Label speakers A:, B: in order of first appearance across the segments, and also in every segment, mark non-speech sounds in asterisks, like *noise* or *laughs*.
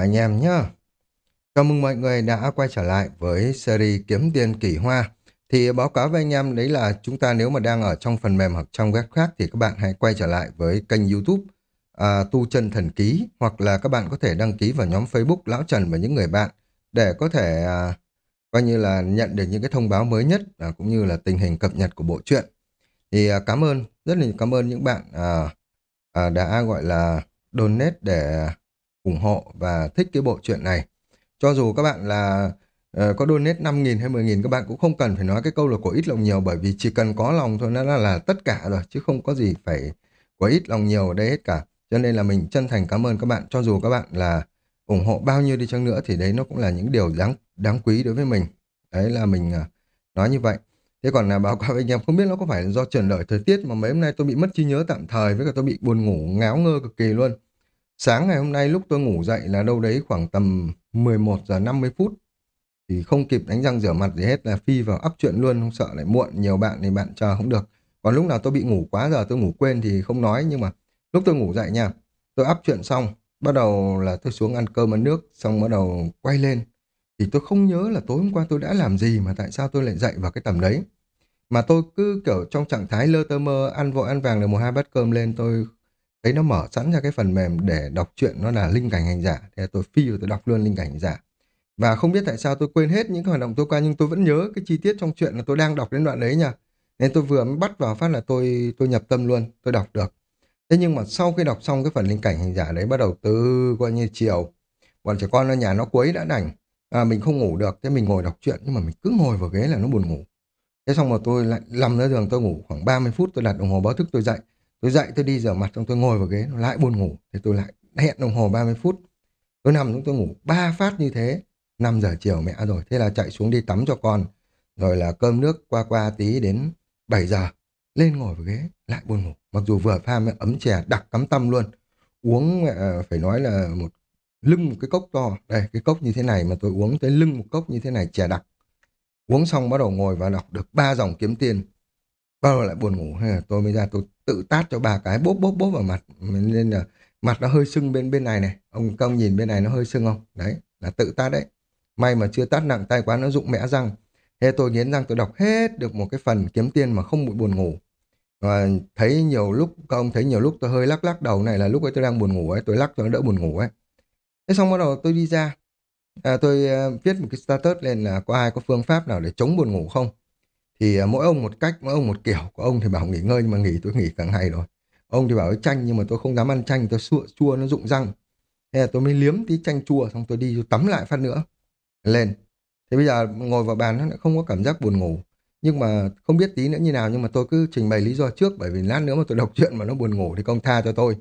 A: anh em nhé Chào mừng mọi người đã quay trở lại với series Kiếm Tiền Kỳ Hoa. Thì báo cáo với anh em đấy là chúng ta nếu mà đang ở trong phần mềm hoặc trong web khác thì các bạn hãy quay trở lại với kênh YouTube à, Tu Chân Thần Ký hoặc là các bạn có thể đăng ký vào nhóm Facebook Lão Trần và những người bạn để có thể à, coi như là nhận được những cái thông báo mới nhất à, cũng như là tình hình cập nhật của bộ truyện. Thì à, cảm ơn, rất là cảm ơn những bạn à, à, đã gọi là donate để ủng hộ và thích cái bộ truyện này. Cho dù các bạn là uh, có donate 5.000 hay 10.000 các bạn cũng không cần phải nói cái câu là của ít lòng nhiều bởi vì chỉ cần có lòng thôi nó là, là tất cả rồi chứ không có gì phải có ít lòng nhiều ở đây hết cả. Cho nên là mình chân thành cảm ơn các bạn cho dù các bạn là ủng hộ bao nhiêu đi chăng nữa thì đấy nó cũng là những điều đáng đáng quý đối với mình. Đấy là mình uh, nói như vậy. Thế còn là báo cáo với anh em không biết nó có phải do chuyển đổi thời tiết mà mấy hôm nay tôi bị mất trí nhớ tạm thời với cả tôi bị buồn ngủ ngáo ngơ cực kỳ luôn. Sáng ngày hôm nay lúc tôi ngủ dậy là đâu đấy khoảng tầm 11 giờ 50 phút. Thì không kịp đánh răng rửa mặt gì hết là phi vào ấp chuyện luôn, không sợ lại muộn. Nhiều bạn thì bạn chờ không được. Còn lúc nào tôi bị ngủ quá giờ tôi ngủ quên thì không nói. Nhưng mà lúc tôi ngủ dậy nha, tôi ấp chuyện xong. Bắt đầu là tôi xuống ăn cơm ăn nước, xong bắt đầu quay lên. Thì tôi không nhớ là tối hôm qua tôi đã làm gì mà tại sao tôi lại dậy vào cái tầm đấy. Mà tôi cứ kiểu trong trạng thái lơ tơ mơ, ăn vội ăn vàng được một hai bát cơm lên, tôi thấy nó mở sẵn ra cái phần mềm để đọc truyện nó là linh cảnh hành giả. Thế tôi phi rồi tôi đọc luôn linh cảnh hành giả. Và không biết tại sao tôi quên hết những cái hoạt động tôi qua nhưng tôi vẫn nhớ cái chi tiết trong chuyện là tôi đang đọc đến đoạn đấy nha. Nên tôi vừa mới bắt vào phát là tôi tôi nhập tâm luôn tôi đọc được. Thế nhưng mà sau khi đọc xong cái phần linh cảnh hành giả đấy bắt đầu từ coi như chiều. Bọn trẻ con ở nhà nó quấy đã đành. À, mình không ngủ được thế mình ngồi đọc truyện nhưng mà mình cứ ngồi vào ghế là nó buồn ngủ. Thế xong rồi tôi lại nằm ra giường tôi ngủ khoảng 30 phút tôi đặt đồng hồ báo thức tôi dậy. Tôi dậy, tôi đi rửa mặt, xong tôi ngồi vào ghế, nó lại buồn ngủ thì tôi lại hẹn đồng hồ 30 phút. Tôi nằm xuống, tôi ngủ ba phát như thế. 5 giờ chiều mẹ rồi. Thế là chạy xuống đi tắm cho con. Rồi là cơm nước qua qua tí đến 7 giờ. Lên ngồi vào ghế, lại buồn ngủ. Mặc dù vừa pha mẹ ấm chè đặc cắm tâm luôn. Uống, mẹ ờ, phải nói là một lưng một cái cốc to. Đây, cái cốc như thế này mà tôi uống tới lưng một cốc như thế này, chè đặc. Uống xong bắt đầu ngồi và đọc được ba dòng kiếm tiền. Bắt đầu lại buồn ngủ. Tôi mới ra, tôi tự tát cho bà cái bốp bốp bốp vào mặt. Nên là mặt nó hơi sưng bên bên này này. Ông công nhìn bên này nó hơi sưng không? Đấy là tự tát đấy. May mà chưa tát nặng tay quá nó rụng mẽ răng. Thế tôi nghiến răng tôi đọc hết được một cái phần kiếm tiền mà không bị buồn ngủ. Và thấy nhiều lúc các ông thấy nhiều lúc tôi hơi lắc lắc đầu này là lúc ấy tôi đang buồn ngủ ấy tôi lắc cho nó đỡ buồn ngủ ấy. Thế xong bắt đầu tôi đi ra. À, tôi uh, viết một cái status lên là có ai có phương pháp nào để chống buồn ngủ không? Thì à, mỗi ông một cách mỗi ông một kiểu. Có ông thì bảo nghỉ ngơi nhưng mà nghỉ tôi nghỉ cả ngày rồi. Ông thì bảo chanh nhưng mà tôi không dám ăn chanh tôi chua, chua nó rụng răng. Thế là tôi mới liếm tí chanh chua xong tôi đi tôi tắm lại phát nữa lên. Thế bây giờ ngồi vào bàn nó lại không có cảm giác buồn ngủ. Nhưng mà không biết tí nữa như nào nhưng mà tôi cứ trình bày lý do trước bởi vì lát nữa mà tôi đọc *laughs* chuyện mà nó buồn ngủ thì công tha cho tôi.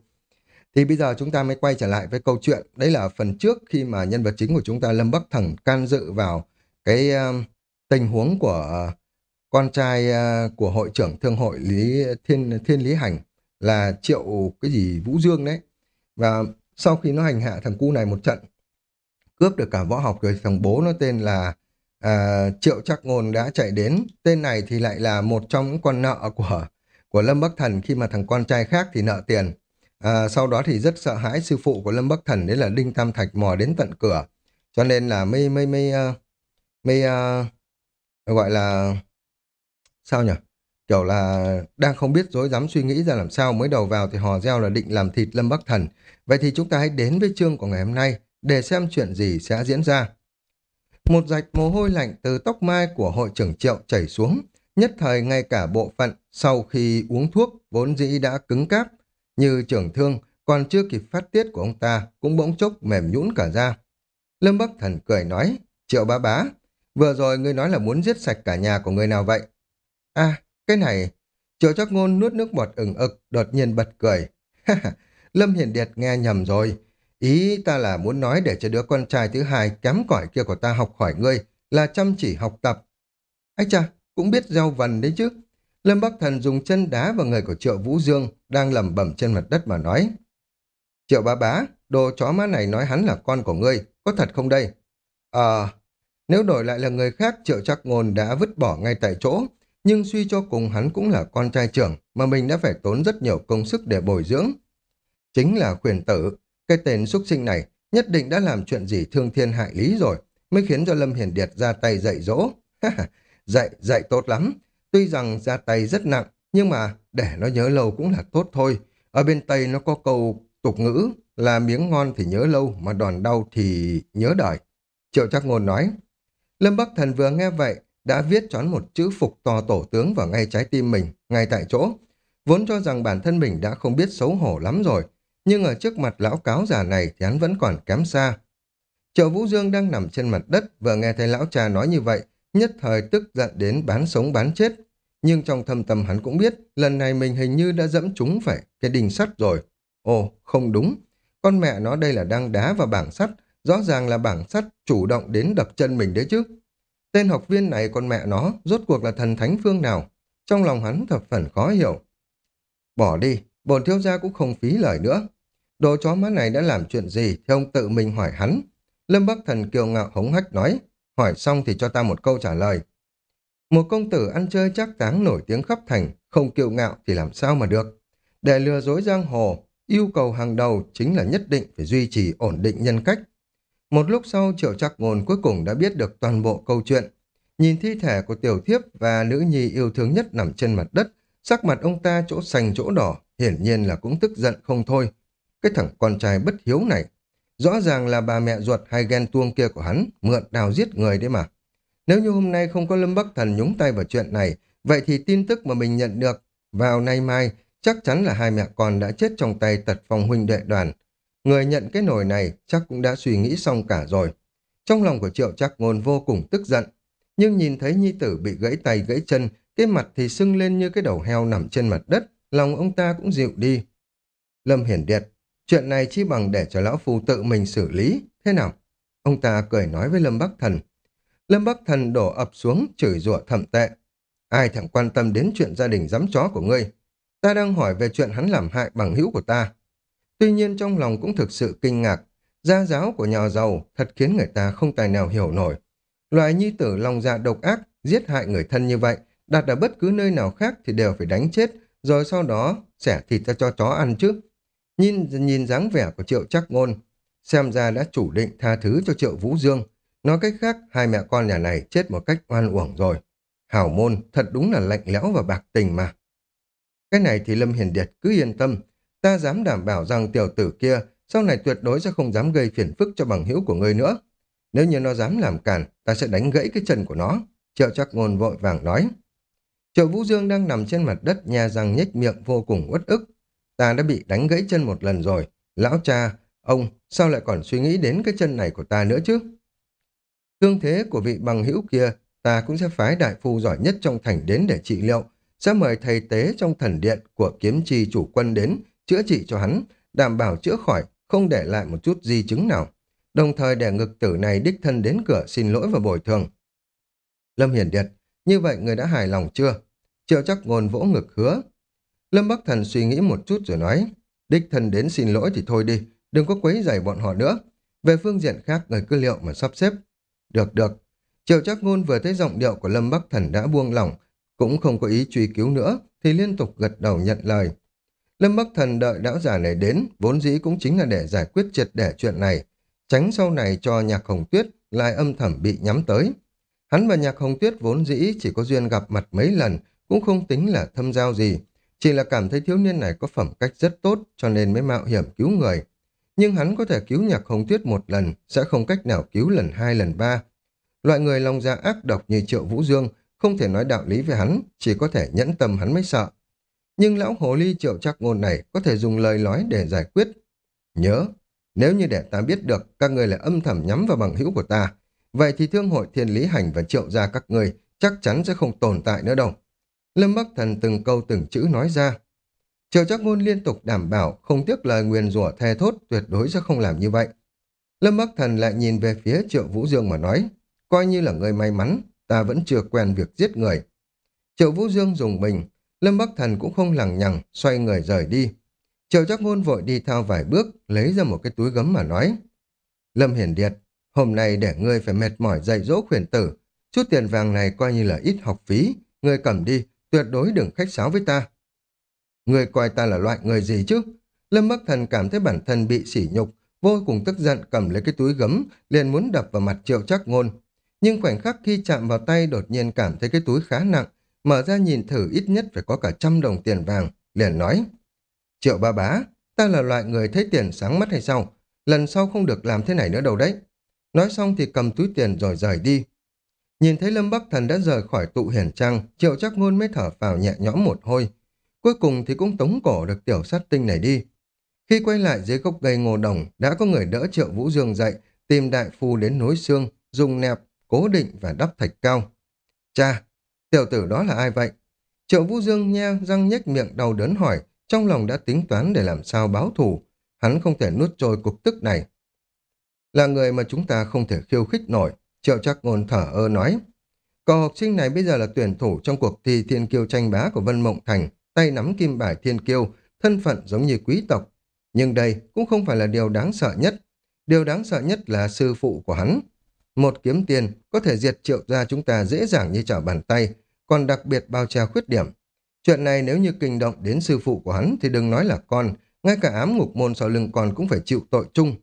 A: Thì bây giờ chúng ta mới quay trở lại với câu chuyện. Đấy là phần trước khi mà nhân vật chính của chúng ta lâm bắc thần can dự vào cái uh, tình huống của uh, con trai à, của hội trưởng thương hội Lý Thiên Thiên Lý Hành là Triệu cái gì Vũ Dương đấy. Và sau khi nó hành hạ thằng cu này một trận, cướp được cả võ học rồi thằng bố nó tên là à, Triệu Trắc Ngôn đã chạy đến. Tên này thì lại là một trong những con nợ của của Lâm Bắc Thần khi mà thằng con trai khác thì nợ tiền. À, sau đó thì rất sợ hãi sư phụ của Lâm Bắc Thần đấy là Đinh Tam Thạch mò đến tận cửa. Cho nên là mây mây mây mây gọi là Sao nhỉ? Kiểu là đang không biết dối dám suy nghĩ ra làm sao mới đầu vào thì hò reo là định làm thịt Lâm Bắc Thần. Vậy thì chúng ta hãy đến với chương của ngày hôm nay để xem chuyện gì sẽ diễn ra. Một dạch mồ hôi lạnh từ tóc mai của hội trưởng triệu chảy xuống. Nhất thời ngay cả bộ phận sau khi uống thuốc vốn dĩ đã cứng cáp. Như trưởng thương còn chưa kịp phát tiết của ông ta cũng bỗng chốc mềm nhũn cả ra. Lâm Bắc Thần cười nói, triệu bá bá, vừa rồi ngươi nói là muốn giết sạch cả nhà của người nào vậy? À, cái này... Triệu chắc ngôn nuốt nước bọt ửng ực, đột nhiên bật cười. Lâm Hiền Điệt nghe nhầm rồi. Ý ta là muốn nói để cho đứa con trai thứ hai kém cỏi kia của ta học hỏi ngươi, là chăm chỉ học tập. Ách cha, cũng biết gieo vần đấy chứ. Lâm Bắc Thần dùng chân đá vào người của Triệu Vũ Dương, đang lẩm bẩm trên mặt đất mà nói. Triệu bá bá, đồ chó má này nói hắn là con của ngươi, có thật không đây? Ờ, nếu đổi lại là người khác, Triệu chắc ngôn đã vứt bỏ ngay tại chỗ, nhưng suy cho cùng hắn cũng là con trai trưởng mà mình đã phải tốn rất nhiều công sức để bồi dưỡng. Chính là khuyển tử, cái tên xuất sinh này nhất định đã làm chuyện gì thương thiên hại lý rồi, mới khiến cho Lâm Hiền Điệt ra tay dạy dỗ. dạy, dạy tốt lắm. Tuy rằng ra tay rất nặng, nhưng mà để nó nhớ lâu cũng là tốt thôi. Ở bên Tây nó có câu tục ngữ là miếng ngon thì nhớ lâu, mà đòn đau thì nhớ đời. Triệu Trác Ngôn nói. Lâm Bắc Thần vừa nghe vậy, đã viết chón một chữ phục to tổ tướng vào ngay trái tim mình, ngay tại chỗ. Vốn cho rằng bản thân mình đã không biết xấu hổ lắm rồi, nhưng ở trước mặt lão cáo già này thì hắn vẫn còn kém xa. Triệu Vũ Dương đang nằm trên mặt đất, vừa nghe thấy lão cha nói như vậy, nhất thời tức giận đến bán sống bán chết. Nhưng trong thâm tâm hắn cũng biết, lần này mình hình như đã dẫm trúng phải cái đình sắt rồi. Ồ, không đúng. Con mẹ nó đây là đang đá vào bảng sắt, rõ ràng là bảng sắt chủ động đến đập chân mình đấy chứ. Tên học viên này con mẹ nó, rốt cuộc là thần thánh phương nào? Trong lòng hắn thập phần khó hiểu. Bỏ đi, bồn thiếu gia cũng không phí lời nữa. Đồ chó má này đã làm chuyện gì thì ông tự mình hỏi hắn. Lâm Bắc Thần kiều ngạo hống hách nói, hỏi xong thì cho ta một câu trả lời. Một công tử ăn chơi chắc táng nổi tiếng khắp thành, không kiêu ngạo thì làm sao mà được. Để lừa dối giang hồ, yêu cầu hàng đầu chính là nhất định phải duy trì ổn định nhân cách. Một lúc sau triệu chắc ngôn cuối cùng đã biết được toàn bộ câu chuyện. Nhìn thi thể của tiểu thiếp và nữ nhi yêu thương nhất nằm trên mặt đất, sắc mặt ông ta chỗ xanh chỗ đỏ, hiển nhiên là cũng tức giận không thôi. Cái thằng con trai bất hiếu này, rõ ràng là bà mẹ ruột hay ghen tuông kia của hắn, mượn đào giết người đấy mà. Nếu như hôm nay không có Lâm Bắc Thần nhúng tay vào chuyện này, vậy thì tin tức mà mình nhận được vào nay mai chắc chắn là hai mẹ con đã chết trong tay tật phong huynh đệ đoàn. Người nhận cái nồi này chắc cũng đã suy nghĩ xong cả rồi. Trong lòng của Triệu chắc ngôn vô cùng tức giận, nhưng nhìn thấy nhi tử bị gãy tay gãy chân, cái mặt thì sưng lên như cái đầu heo nằm trên mặt đất, lòng ông ta cũng dịu đi. Lâm Hiển Điệt, chuyện này chi bằng để cho lão phu tự mình xử lý, thế nào? Ông ta cười nói với Lâm Bắc Thần. Lâm Bắc Thần đổ ập xuống, chửi rủa thậm tệ. Ai thèm quan tâm đến chuyện gia đình giám chó của ngươi. Ta đang hỏi về chuyện hắn làm hại bằng hữu của ta. Tuy nhiên trong lòng cũng thực sự kinh ngạc. Gia giáo của nhà giàu thật khiến người ta không tài nào hiểu nổi. Loại nhi tử lòng dạ độc ác, giết hại người thân như vậy, đặt ở bất cứ nơi nào khác thì đều phải đánh chết, rồi sau đó xẻ thịt ra cho chó ăn chứ. Nhìn nhìn dáng vẻ của Triệu Chắc Ngôn, xem ra đã chủ định tha thứ cho Triệu Vũ Dương. Nói cách khác, hai mẹ con nhà này chết một cách oan uổng rồi. Hảo môn, thật đúng là lạnh lẽo và bạc tình mà. Cái này thì Lâm Hiền Điệt cứ yên tâm, ta dám đảm bảo rằng tiểu tử kia sau này tuyệt đối sẽ không dám gây phiền phức cho bằng hữu của ngươi nữa. Nếu như nó dám làm cản, ta sẽ đánh gãy cái chân của nó. Triệu chắc ngôn vội vàng nói. Triệu Vũ Dương đang nằm trên mặt đất nhà răng nhếch miệng vô cùng uất ức. Ta đã bị đánh gãy chân một lần rồi. Lão cha, ông, sao lại còn suy nghĩ đến cái chân này của ta nữa chứ? Thương thế của vị bằng hữu kia, ta cũng sẽ phái đại phu giỏi nhất trong thành đến để trị liệu, sẽ mời thầy tế trong thần điện của kiếm trì chủ quân đến, chữa trị cho hắn, đảm bảo chữa khỏi, không để lại một chút di chứng nào. Đồng thời để ngực tử này đích thân đến cửa xin lỗi và bồi thường. Lâm Hiển Điệt, như vậy người đã hài lòng chưa? Triệu chắc ngôn vỗ ngực hứa. Lâm Bắc Thần suy nghĩ một chút rồi nói, đích thân đến xin lỗi thì thôi đi, đừng có quấy rầy bọn họ nữa. Về phương diện khác, người cứ liệu mà sắp xếp. Được, được. Triệu chắc ngôn vừa thấy giọng điệu của Lâm Bắc Thần đã buông lỏng, cũng không có ý truy cứu nữa, thì liên tục gật đầu nhận lời. Lâm Bắc Thần đợi lão già này đến, vốn dĩ cũng chính là để giải quyết triệt để chuyện này, tránh sau này cho nhạc hồng tuyết lại âm thầm bị nhắm tới. Hắn và nhạc hồng tuyết vốn dĩ chỉ có duyên gặp mặt mấy lần, cũng không tính là thâm giao gì, chỉ là cảm thấy thiếu niên này có phẩm cách rất tốt cho nên mới mạo hiểm cứu người. Nhưng hắn có thể cứu nhạc hồng tuyết một lần, sẽ không cách nào cứu lần hai lần ba. Loại người lòng dạ ác độc như Triệu Vũ Dương không thể nói đạo lý về hắn, chỉ có thể nhẫn tâm hắn mới sợ. Nhưng lão hồ ly triệu chắc ngôn này có thể dùng lời nói để giải quyết. Nhớ, nếu như để ta biết được các người là âm thầm nhắm vào bằng hữu của ta, vậy thì thương hội thiên lý hành và triệu gia các người chắc chắn sẽ không tồn tại nữa đâu. Lâm Bắc Thần từng câu từng chữ nói ra. Triệu chắc ngôn liên tục đảm bảo không tiếc lời nguyền rủa thề thốt tuyệt đối sẽ không làm như vậy. Lâm Bắc Thần lại nhìn về phía Triệu Vũ Dương mà nói, coi như là người may mắn, ta vẫn chưa quen việc giết người. Triệu Vũ Dương dùng mình, Lâm Bắc Thần cũng không lằng nhằng, xoay người rời đi. Triệu Trác ngôn vội đi theo vài bước, lấy ra một cái túi gấm mà nói. Lâm Hiển Điệt, hôm nay để ngươi phải mệt mỏi dạy dỗ khuyển tử. Chút tiền vàng này coi như là ít học phí. Ngươi cầm đi, tuyệt đối đừng khách sáo với ta. Ngươi coi ta là loại người gì chứ? Lâm Bắc Thần cảm thấy bản thân bị sỉ nhục, vô cùng tức giận cầm lấy cái túi gấm, liền muốn đập vào mặt triệu Trác ngôn. Nhưng khoảnh khắc khi chạm vào tay đột nhiên cảm thấy cái túi khá nặng, mở ra nhìn thử ít nhất phải có cả trăm đồng tiền vàng, liền nói. Triệu ba bá, ta là loại người thấy tiền sáng mắt hay sao? Lần sau không được làm thế này nữa đâu đấy. Nói xong thì cầm túi tiền rồi rời đi. Nhìn thấy Lâm Bắc Thần đã rời khỏi tụ hiển trang, triệu chắc ngôn mới thở vào nhẹ nhõm một hôi. Cuối cùng thì cũng tống cổ được tiểu sát tinh này đi. Khi quay lại dưới gốc cây ngô đồng, đã có người đỡ triệu Vũ Dương dậy, tìm đại phu đến nối xương, dùng nẹp, cố định và đắp thạch cao. Cha, tiểu tử đó là ai vậy? Triệu Vũ Dương nhe răng nhếch miệng đau đớn hỏi, trong lòng đã tính toán để làm sao báo thù. Hắn không thể nuốt trôi cục tức này. Là người mà chúng ta không thể khiêu khích nổi, Triệu chắc ngôn thở ơ nói. Cậu học sinh này bây giờ là tuyển thủ trong cuộc thi thiên kiêu tranh bá của Vân Mộng Thành, tay nắm kim bài thiên kiêu, thân phận giống như quý tộc. Nhưng đây cũng không phải là điều đáng sợ nhất. Điều đáng sợ nhất là sư phụ của hắn. Một kiếm tiền có thể diệt triệu ra chúng ta dễ dàng như trở bàn tay, còn đặc biệt bao che khuyết điểm. Chuyện này nếu như kinh động đến sư phụ của hắn thì đừng nói là con, ngay cả ám ngục môn sau lưng con cũng phải chịu tội chung.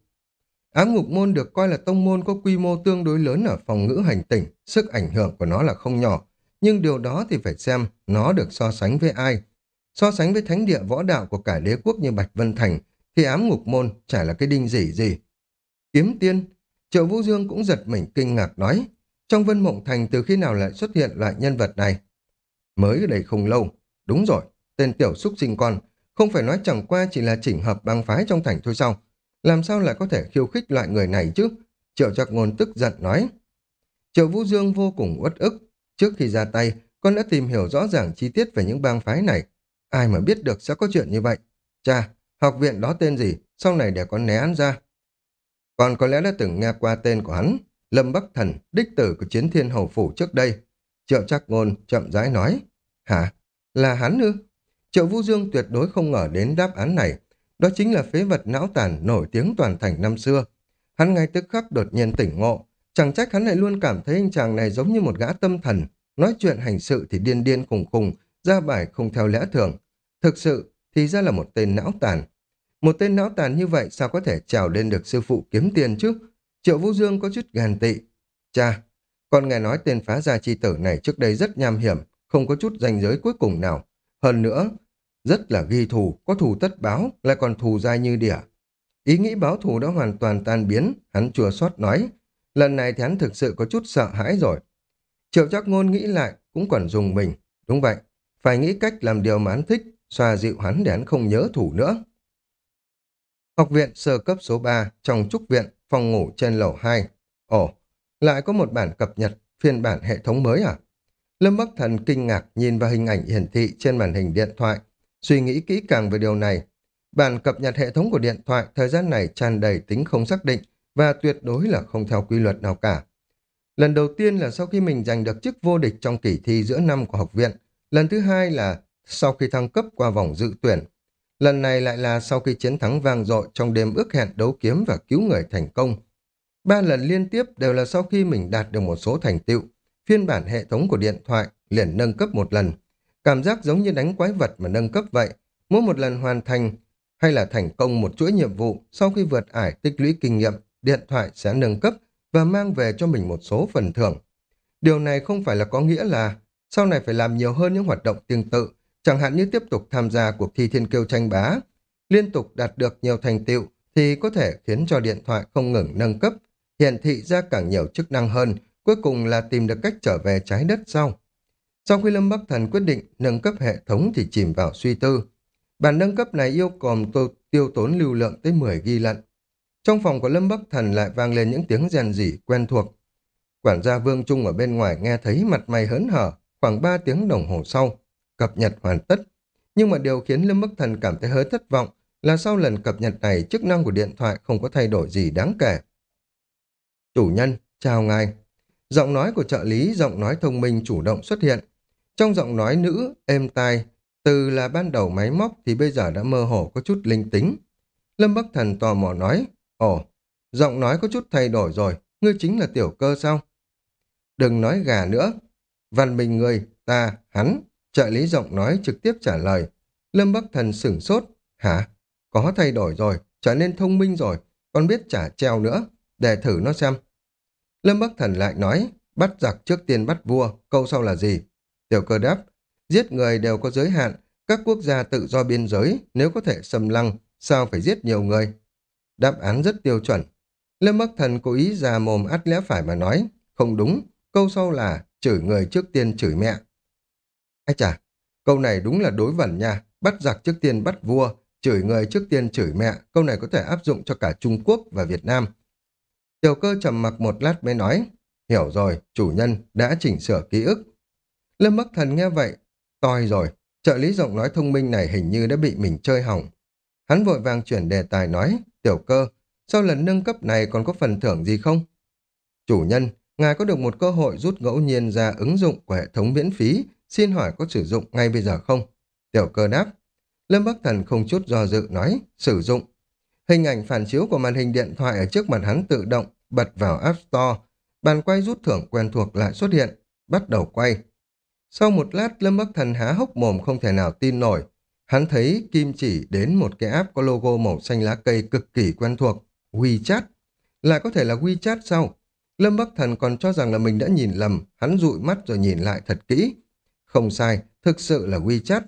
A: Ám ngục môn được coi là tông môn có quy mô tương đối lớn ở phòng ngữ hành tỉnh, sức ảnh hưởng của nó là không nhỏ, nhưng điều đó thì phải xem nó được so sánh với ai. So sánh với thánh địa võ đạo của cả đế quốc như Bạch Vân Thành, thì ám ngục môn chả là cái đinh gì gì. Kiếm tiên, Triệu Vũ Dương cũng giật mình kinh ngạc nói, trong Vân Mộng Thành từ khi nào lại xuất hiện loại nhân vật này? Mới ở đây không lâu, đúng rồi, tên tiểu xúc sinh con, không phải nói chẳng qua chỉ là chỉnh hợp bang phái trong thành thôi sao? Làm sao lại có thể khiêu khích loại người này chứ? Triệu Trạc Ngôn tức giận nói. Triệu Vũ Dương vô cùng uất ức. Trước khi ra tay, con đã tìm hiểu rõ ràng chi tiết về những bang phái này. Ai mà biết được sẽ có chuyện như vậy? Cha, học viện đó tên gì? Sau này để con né án ra. Còn có lẽ đã từng nghe qua tên của hắn. Lâm Bắc Thần, đích tử của chiến thiên hầu phủ trước đây. Triệu Trác Ngôn chậm rãi nói. Hả? Là hắn ư? Triệu Vũ Dương tuyệt đối không ngờ đến đáp án này. Đó chính là phế vật não tàn nổi tiếng toàn thành năm xưa. Hắn ngay tức khắc đột nhiên tỉnh ngộ. Chẳng trách hắn lại luôn cảm thấy anh chàng này giống như một gã tâm thần. Nói chuyện hành sự thì điên điên khùng khùng, ra bài không theo lẽ thường. Thực sự thì ra là một tên não tàn. Một tên não tàn như vậy sao có thể trào lên được sư phụ kiếm tiền chứ? Triệu Vũ Dương có chút gàn tị. Cha, con nghe nói tên phá gia chi tử này trước đây rất nham hiểm, không có chút danh giới cuối cùng nào. Hơn nữa, rất là ghi thù, có thù tất báo, lại còn thù dai như đỉa. Ý nghĩ báo thù đã hoàn toàn tan biến, hắn chùa xót nói. Lần này thì hắn thực sự có chút sợ hãi rồi. Triệu giác ngôn nghĩ lại, cũng còn dùng mình. Đúng vậy, phải nghĩ cách làm điều mà hắn thích, xoa dịu hắn để hắn không nhớ thủ nữa. Học viện sơ cấp số 3, trong trúc viện, phòng ngủ trên lầu 2. Ồ, lại có một bản cập nhật, phiên bản hệ thống mới à? Lâm Bắc Thần kinh ngạc nhìn vào hình ảnh hiển thị trên màn hình điện thoại, Suy nghĩ kỹ càng về điều này, bản cập nhật hệ thống của điện thoại thời gian này tràn đầy tính không xác định và tuyệt đối là không theo quy luật nào cả. Lần đầu tiên là sau khi mình giành được chức vô địch trong kỳ thi giữa năm của học viện. Lần thứ hai là sau khi thăng cấp qua vòng dự tuyển. Lần này lại là sau khi chiến thắng vang dội trong đêm ước hẹn đấu kiếm và cứu người thành công. Ba lần liên tiếp đều là sau khi mình đạt được một số thành tựu. Phiên bản hệ thống của điện thoại liền nâng cấp một lần. Cảm giác giống như đánh quái vật mà nâng cấp vậy. Mỗi một lần hoàn thành hay là thành công một chuỗi nhiệm vụ sau khi vượt ải tích lũy kinh nghiệm, điện thoại sẽ nâng cấp và mang về cho mình một số phần thưởng. Điều này không phải là có nghĩa là sau này phải làm nhiều hơn những hoạt động tương tự, chẳng hạn như tiếp tục tham gia cuộc thi thiên kiêu tranh bá. Liên tục đạt được nhiều thành tựu thì có thể khiến cho điện thoại không ngừng nâng cấp, hiển thị ra càng nhiều chức năng hơn, cuối cùng là tìm được cách trở về trái đất sau. Sau khi Lâm Bắc Thần quyết định nâng cấp hệ thống thì chìm vào suy tư. Bản nâng cấp này yêu cầu tiêu tốn lưu lượng tới 10 ghi lận. Trong phòng của Lâm Bắc Thần lại vang lên những tiếng rèn rỉ quen thuộc. Quản gia Vương Trung ở bên ngoài nghe thấy mặt mày hớn hở, khoảng 3 tiếng đồng hồ sau, cập nhật hoàn tất. Nhưng mà điều khiến Lâm Bắc Thần cảm thấy hơi thất vọng là sau lần cập nhật này chức năng của điện thoại không có thay đổi gì đáng kể. Chủ nhân, chào ngài. Giọng nói của trợ lý, giọng nói thông minh chủ động xuất hiện. Trong giọng nói nữ, êm tai, từ là ban đầu máy móc thì bây giờ đã mơ hồ có chút linh tính. Lâm Bắc Thần tò mò nói, ồ, giọng nói có chút thay đổi rồi, ngươi chính là tiểu cơ sao? Đừng nói gà nữa. Văn mình người, ta, hắn, trợ lý giọng nói trực tiếp trả lời. Lâm Bắc Thần sửng sốt, hả? Có thay đổi rồi, trở nên thông minh rồi, còn biết trả treo nữa, để thử nó xem. Lâm Bắc Thần lại nói, bắt giặc trước tiên bắt vua, câu sau là gì? Tiểu cơ đáp, giết người đều có giới hạn, các quốc gia tự do biên giới, nếu có thể xâm lăng, sao phải giết nhiều người? Đáp án rất tiêu chuẩn. Lâm Bắc Thần cố ý ra mồm ắt lẽ phải mà nói, không đúng, câu sau là chửi người trước tiên chửi mẹ. Ai chà, câu này đúng là đối vẩn nha, bắt giặc trước tiên bắt vua, chửi người trước tiên chửi mẹ, câu này có thể áp dụng cho cả Trung Quốc và Việt Nam. Tiểu cơ trầm mặc một lát mới nói, hiểu rồi, chủ nhân đã chỉnh sửa ký ức. Lâm Bắc Thần nghe vậy, toi rồi, trợ lý giọng nói thông minh này hình như đã bị mình chơi hỏng. Hắn vội vàng chuyển đề tài nói, tiểu cơ, sau lần nâng cấp này còn có phần thưởng gì không? Chủ nhân, ngài có được một cơ hội rút ngẫu nhiên ra ứng dụng của hệ thống miễn phí, xin hỏi có sử dụng ngay bây giờ không? Tiểu cơ đáp. Lâm Bắc Thần không chút do dự nói, sử dụng. Hình ảnh phản chiếu của màn hình điện thoại ở trước mặt hắn tự động, bật vào App Store. Bàn quay rút thưởng quen thuộc lại xuất hiện, bắt đầu quay. Sau một lát, Lâm Bắc Thần há hốc mồm không thể nào tin nổi. Hắn thấy kim chỉ đến một cái app có logo màu xanh lá cây cực kỳ quen thuộc, WeChat. Lại có thể là WeChat sao? Lâm Bắc Thần còn cho rằng là mình đã nhìn lầm, hắn dụi mắt rồi nhìn lại thật kỹ. Không sai, thực sự là WeChat.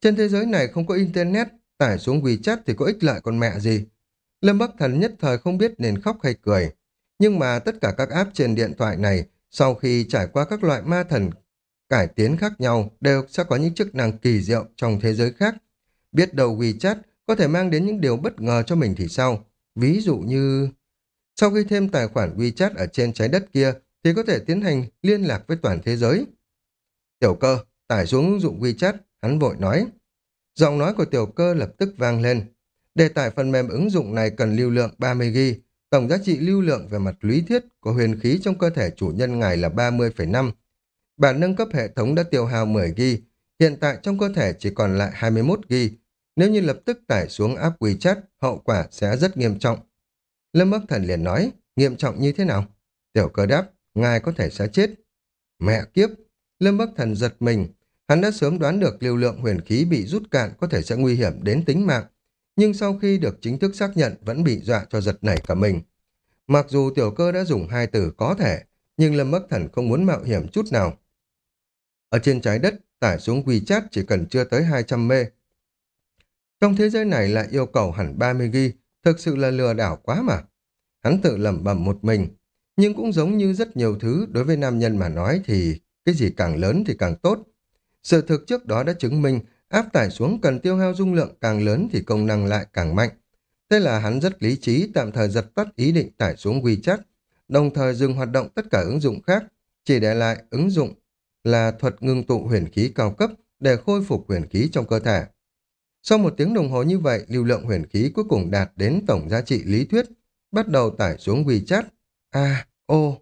A: Trên thế giới này không có Internet, tải xuống WeChat thì có ích lợi con mẹ gì. Lâm Bắc Thần nhất thời không biết nên khóc hay cười. Nhưng mà tất cả các app trên điện thoại này, sau khi trải qua các loại ma thần cải tiến khác nhau, đều sẽ có những chức năng kỳ diệu trong thế giới khác. Biết đầu WeChat có thể mang đến những điều bất ngờ cho mình thì sao? Ví dụ như... Sau khi thêm tài khoản WeChat ở trên trái đất kia, thì có thể tiến hành liên lạc với toàn thế giới. Tiểu cơ, tải xuống ứng dụng WeChat, hắn vội nói. Giọng nói của tiểu cơ lập tức vang lên. Để tải phần mềm ứng dụng này cần lưu lượng 30GB, tổng giá trị lưu lượng về mặt lý thuyết của huyền khí trong cơ thể chủ nhân ngài là 30,5. Bản nâng cấp hệ thống đã tiêu hao 10GB, hiện tại trong cơ thể chỉ còn lại 21GB. Nếu như lập tức tải xuống app WeChat, hậu quả sẽ rất nghiêm trọng. Lâm Bắc Thần liền nói, nghiêm trọng như thế nào? Tiểu cơ đáp, ngài có thể sẽ chết. Mẹ kiếp! Lâm Bắc Thần giật mình. Hắn đã sớm đoán được lưu lượng huyền khí bị rút cạn có thể sẽ nguy hiểm đến tính mạng. Nhưng sau khi được chính thức xác nhận vẫn bị dọa cho giật nảy cả mình. Mặc dù tiểu cơ đã dùng hai từ có thể, nhưng Lâm Bắc Thần không muốn mạo hiểm chút nào. Ở trên trái đất, tải xuống WeChat chỉ cần chưa tới 200 mê. Trong thế giới này lại yêu cầu hẳn 30 ghi, thực sự là lừa đảo quá mà. Hắn tự lẩm bẩm một mình, nhưng cũng giống như rất nhiều thứ đối với nam nhân mà nói thì cái gì càng lớn thì càng tốt. Sự thực trước đó đã chứng minh áp tải xuống cần tiêu hao dung lượng càng lớn thì công năng lại càng mạnh. Thế là hắn rất lý trí tạm thời giật tắt ý định tải xuống WeChat, đồng thời dừng hoạt động tất cả ứng dụng khác, chỉ để lại ứng dụng là thuật ngưng tụ huyền khí cao cấp để khôi phục huyền khí trong cơ thể. Sau một tiếng đồng hồ như vậy, lưu lượng huyền khí cuối cùng đạt đến tổng giá trị lý thuyết, bắt đầu tải xuống WeChat. A, ô.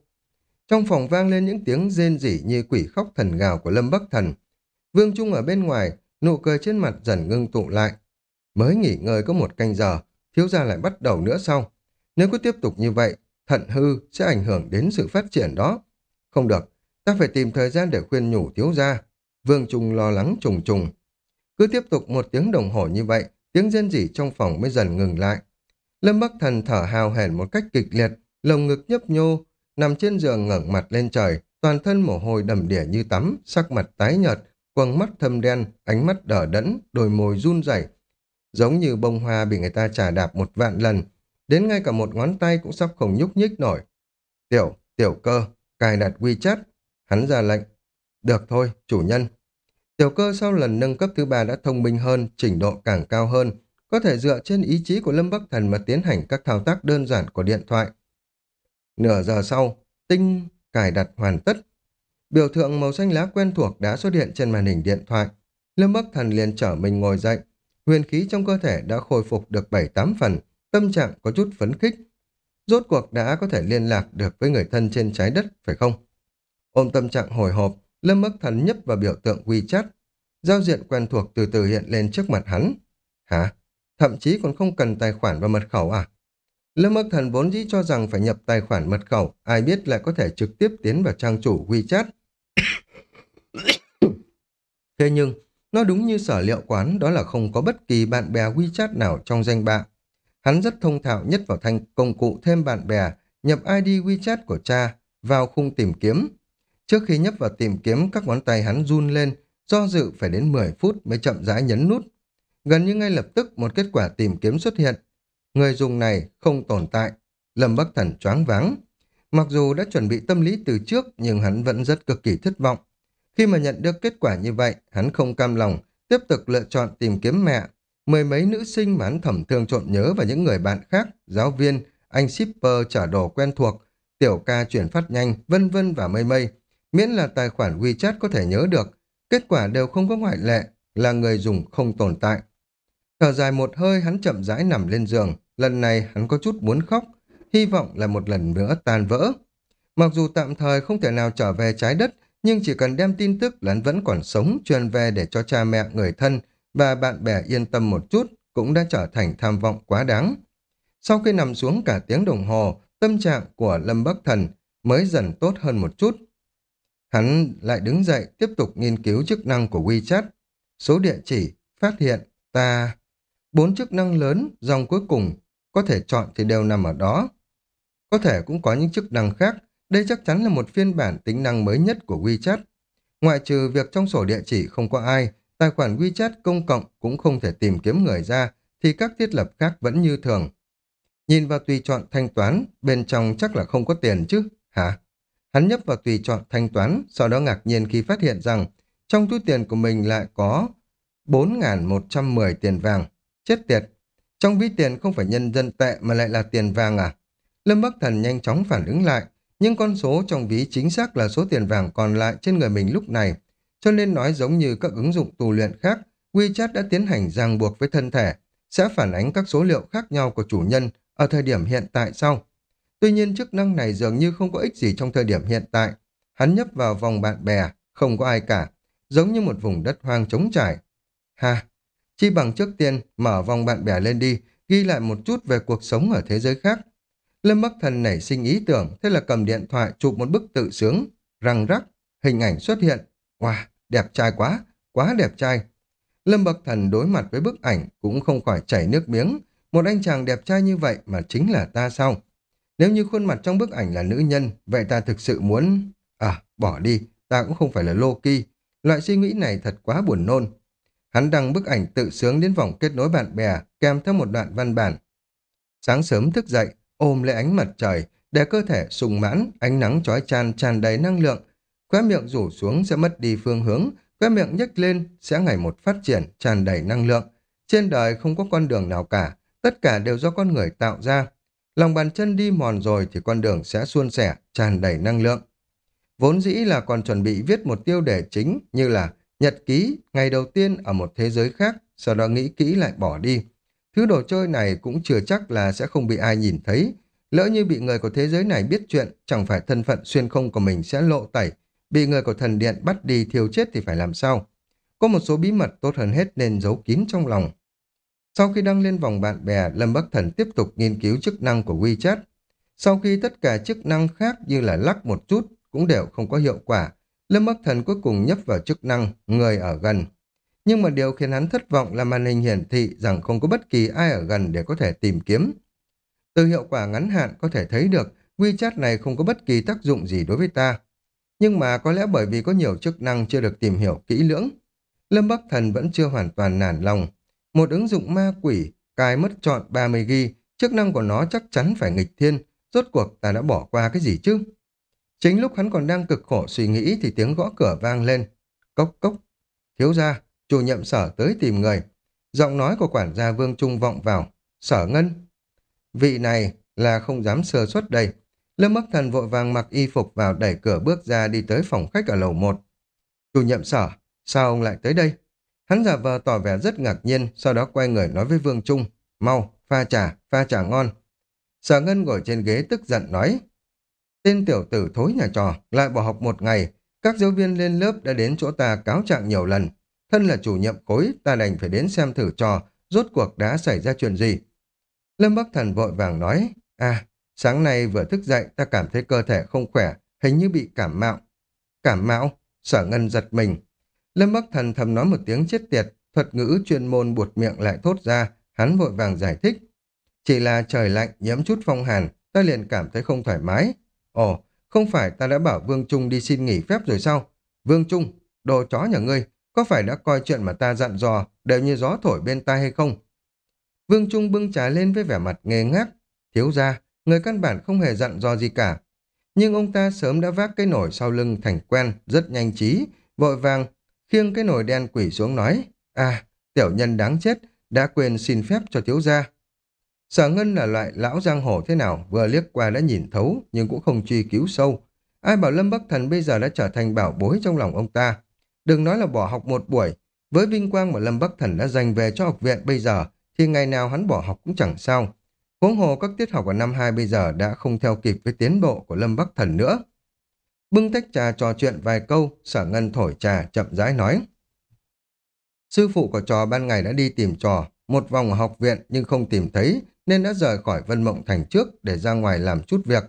A: Trong phòng vang lên những tiếng rên rỉ như quỷ khóc thần gào của Lâm Bắc Thần. Vương Trung ở bên ngoài, nụ cười trên mặt dần ngưng tụ lại. Mới nghỉ ngơi có một canh giờ, thiếu gia lại bắt đầu nữa sau. Nếu cứ tiếp tục như vậy, thận hư sẽ ảnh hưởng đến sự phát triển đó. Không được, Ta phải tìm thời gian để khuyên nhủ thiếu gia. Vương Trung lo lắng trùng trùng. Cứ tiếp tục một tiếng đồng hồ như vậy, tiếng rên rỉ trong phòng mới dần ngừng lại. Lâm Bắc Thần thở hào hển một cách kịch liệt, lồng ngực nhấp nhô, nằm trên giường ngẩng mặt lên trời, toàn thân mồ hôi đầm đìa như tắm, sắc mặt tái nhợt, quầng mắt thâm đen, ánh mắt đỏ đẫn, đôi môi run rẩy, giống như bông hoa bị người ta trà đạp một vạn lần, đến ngay cả một ngón tay cũng sắp không nhúc nhích nổi. Tiểu, tiểu cơ, cài đặt WeChat, Hắn ra lệnh. Được thôi, chủ nhân. Tiểu cơ sau lần nâng cấp thứ ba đã thông minh hơn, trình độ càng cao hơn, có thể dựa trên ý chí của Lâm Bắc Thần mà tiến hành các thao tác đơn giản của điện thoại. Nửa giờ sau, tinh cài đặt hoàn tất. Biểu tượng màu xanh lá quen thuộc đã xuất hiện trên màn hình điện thoại. Lâm Bắc Thần liền trở mình ngồi dậy. Huyền khí trong cơ thể đã khôi phục được 7-8 phần, tâm trạng có chút phấn khích. Rốt cuộc đã có thể liên lạc được với người thân trên trái đất, phải không? Ôm tâm trạng hồi hộp, Lâm Bắc Thần nhấp vào biểu tượng WeChat. Giao diện quen thuộc từ từ hiện lên trước mặt hắn. Hả? Thậm chí còn không cần tài khoản và mật khẩu à? Lâm Bắc Thần vốn dĩ cho rằng phải nhập tài khoản mật khẩu, ai biết lại có thể trực tiếp tiến vào trang chủ WeChat. *coughs* Thế nhưng, nó đúng như sở liệu quán đó là không có bất kỳ bạn bè WeChat nào trong danh bạ. Hắn rất thông thạo nhất vào thanh công cụ thêm bạn bè, nhập ID WeChat của cha vào khung tìm kiếm. Trước khi nhấp vào tìm kiếm, các ngón tay hắn run lên, do dự phải đến 10 phút mới chậm rãi nhấn nút. Gần như ngay lập tức một kết quả tìm kiếm xuất hiện. Người dùng này không tồn tại. Lâm Bắc Thần choáng váng. Mặc dù đã chuẩn bị tâm lý từ trước nhưng hắn vẫn rất cực kỳ thất vọng. Khi mà nhận được kết quả như vậy, hắn không cam lòng, tiếp tục lựa chọn tìm kiếm mẹ. Mười mấy nữ sinh mà hắn thẩm thương trộn nhớ và những người bạn khác, giáo viên, anh shipper trả đồ quen thuộc, tiểu ca chuyển phát nhanh, vân vân và mây mây. Miễn là tài khoản WeChat có thể nhớ được, kết quả đều không có ngoại lệ, là người dùng không tồn tại. Thở dài một hơi hắn chậm rãi nằm lên giường, lần này hắn có chút muốn khóc, hy vọng là một lần nữa tan vỡ. Mặc dù tạm thời không thể nào trở về trái đất, nhưng chỉ cần đem tin tức là hắn vẫn còn sống truyền về để cho cha mẹ, người thân và bạn bè yên tâm một chút cũng đã trở thành tham vọng quá đáng. Sau khi nằm xuống cả tiếng đồng hồ, tâm trạng của Lâm Bắc Thần mới dần tốt hơn một chút. Hắn lại đứng dậy tiếp tục nghiên cứu chức năng của WeChat. Số địa chỉ, phát hiện, ta... Bốn chức năng lớn, dòng cuối cùng, có thể chọn thì đều nằm ở đó. Có thể cũng có những chức năng khác, đây chắc chắn là một phiên bản tính năng mới nhất của WeChat. Ngoại trừ việc trong sổ địa chỉ không có ai, tài khoản WeChat công cộng cũng không thể tìm kiếm người ra, thì các thiết lập khác vẫn như thường. Nhìn vào tùy chọn thanh toán, bên trong chắc là không có tiền chứ, hả? Hắn nhấp vào tùy chọn thanh toán, sau đó ngạc nhiên khi phát hiện rằng trong túi tiền của mình lại có 4.110 tiền vàng. Chết tiệt! Trong ví tiền không phải nhân dân tệ mà lại là tiền vàng à? Lâm Bắc Thần nhanh chóng phản ứng lại, nhưng con số trong ví chính xác là số tiền vàng còn lại trên người mình lúc này. Cho nên nói giống như các ứng dụng tu luyện khác, WeChat đã tiến hành ràng buộc với thân thể, sẽ phản ánh các số liệu khác nhau của chủ nhân ở thời điểm hiện tại sau. Tuy nhiên chức năng này dường như không có ích gì trong thời điểm hiện tại. Hắn nhấp vào vòng bạn bè, không có ai cả, giống như một vùng đất hoang trống trải. Ha, chi bằng trước tiên mở vòng bạn bè lên đi, ghi lại một chút về cuộc sống ở thế giới khác. Lâm Bắc Thần nảy sinh ý tưởng, thế là cầm điện thoại chụp một bức tự sướng, răng rắc, hình ảnh xuất hiện. Wow, đẹp trai quá, quá đẹp trai. Lâm Bắc Thần đối mặt với bức ảnh cũng không khỏi chảy nước miếng. Một anh chàng đẹp trai như vậy mà chính là ta sao? Nếu như khuôn mặt trong bức ảnh là nữ nhân, vậy ta thực sự muốn... À, bỏ đi, ta cũng không phải là Loki. Loại suy nghĩ này thật quá buồn nôn. Hắn đăng bức ảnh tự sướng đến vòng kết nối bạn bè, kèm theo một đoạn văn bản. Sáng sớm thức dậy, ôm lấy ánh mặt trời, để cơ thể sùng mãn, ánh nắng chói chan tràn đầy năng lượng. Khóe miệng rủ xuống sẽ mất đi phương hướng, khóe miệng nhếch lên sẽ ngày một phát triển, tràn đầy năng lượng. Trên đời không có con đường nào cả, tất cả đều do con người tạo ra. Lòng bàn chân đi mòn rồi thì con đường sẽ suôn sẻ, tràn đầy năng lượng. Vốn dĩ là còn chuẩn bị viết một tiêu đề chính như là nhật ký ngày đầu tiên ở một thế giới khác, sau đó nghĩ kỹ lại bỏ đi. Thứ đồ chơi này cũng chưa chắc là sẽ không bị ai nhìn thấy. Lỡ như bị người của thế giới này biết chuyện, chẳng phải thân phận xuyên không của mình sẽ lộ tẩy. Bị người của thần điện bắt đi thiêu chết thì phải làm sao? Có một số bí mật tốt hơn hết nên giấu kín trong lòng. Sau khi đăng lên vòng bạn bè, Lâm Bắc Thần tiếp tục nghiên cứu chức năng của WeChat. Sau khi tất cả chức năng khác như là lắc một chút cũng đều không có hiệu quả, Lâm Bắc Thần cuối cùng nhấp vào chức năng người ở gần. Nhưng mà điều khiến hắn thất vọng là màn hình hiển thị rằng không có bất kỳ ai ở gần để có thể tìm kiếm. Từ hiệu quả ngắn hạn có thể thấy được WeChat này không có bất kỳ tác dụng gì đối với ta. Nhưng mà có lẽ bởi vì có nhiều chức năng chưa được tìm hiểu kỹ lưỡng. Lâm Bắc Thần vẫn chưa hoàn toàn nản lòng. Một ứng dụng ma quỷ, cài mất trọn 30 g chức năng của nó chắc chắn phải nghịch thiên, rốt cuộc ta đã bỏ qua cái gì chứ? Chính lúc hắn còn đang cực khổ suy nghĩ thì tiếng gõ cửa vang lên. Cốc cốc. Thiếu ra, chủ nhiệm sở tới tìm người. Giọng nói của quản gia Vương Trung vọng vào. Sở ngân. Vị này là không dám sơ suất đây. Lâm Bắc Thần vội vàng mặc y phục vào đẩy cửa bước ra đi tới phòng khách ở lầu 1. Chủ nhiệm sở, sao ông lại tới đây? Hắn giả vờ tỏ vẻ rất ngạc nhiên, sau đó quay người nói với Vương Trung. Mau, pha trà, pha trà ngon. Sở Ngân ngồi trên ghế tức giận nói. Tên tiểu tử thối nhà trò, lại bỏ học một ngày. Các giáo viên lên lớp đã đến chỗ ta cáo trạng nhiều lần. Thân là chủ nhiệm khối, ta đành phải đến xem thử trò, rốt cuộc đã xảy ra chuyện gì. Lâm Bắc Thần vội vàng nói, à, sáng nay vừa thức dậy ta cảm thấy cơ thể không khỏe, hình như bị cảm mạo. Cảm mạo? Sở Ngân giật mình. Lâm Bắc Thần thầm nói một tiếng chết tiệt, thuật ngữ chuyên môn buột miệng lại thốt ra, hắn vội vàng giải thích. Chỉ là trời lạnh, nhiễm chút phong hàn, ta liền cảm thấy không thoải mái. Ồ, không phải ta đã bảo Vương Trung đi xin nghỉ phép rồi sao? Vương Trung, đồ chó nhà ngươi, có phải đã coi chuyện mà ta dặn dò đều như gió thổi bên tai hay không? Vương Trung bưng trà lên với vẻ mặt nghề ngác. Thiếu ra, người căn bản không hề dặn dò gì cả. Nhưng ông ta sớm đã vác cái nồi sau lưng thành quen, rất nhanh trí, vội vàng, khiêng cái nồi đen quỷ xuống nói. À, tiểu nhân đáng chết, đã quên xin phép cho thiếu gia. Sở Ngân là loại lão giang hồ thế nào, vừa liếc qua đã nhìn thấu, nhưng cũng không truy cứu sâu. Ai bảo Lâm Bắc Thần bây giờ đã trở thành bảo bối trong lòng ông ta. Đừng nói là bỏ học một buổi, với vinh quang mà Lâm Bắc Thần đã dành về cho học viện bây giờ, thì ngày nào hắn bỏ học cũng chẳng sao. Huống hồ các tiết học ở năm 2 bây giờ đã không theo kịp với tiến bộ của Lâm Bắc Thần nữa. Bưng tách trà trò chuyện vài câu, sở ngân thổi trà chậm rãi nói. Sư phụ của trò ban ngày đã đi tìm trò, một vòng ở học viện nhưng không tìm thấy, nên đã rời khỏi Vân Mộng Thành trước để ra ngoài làm chút việc.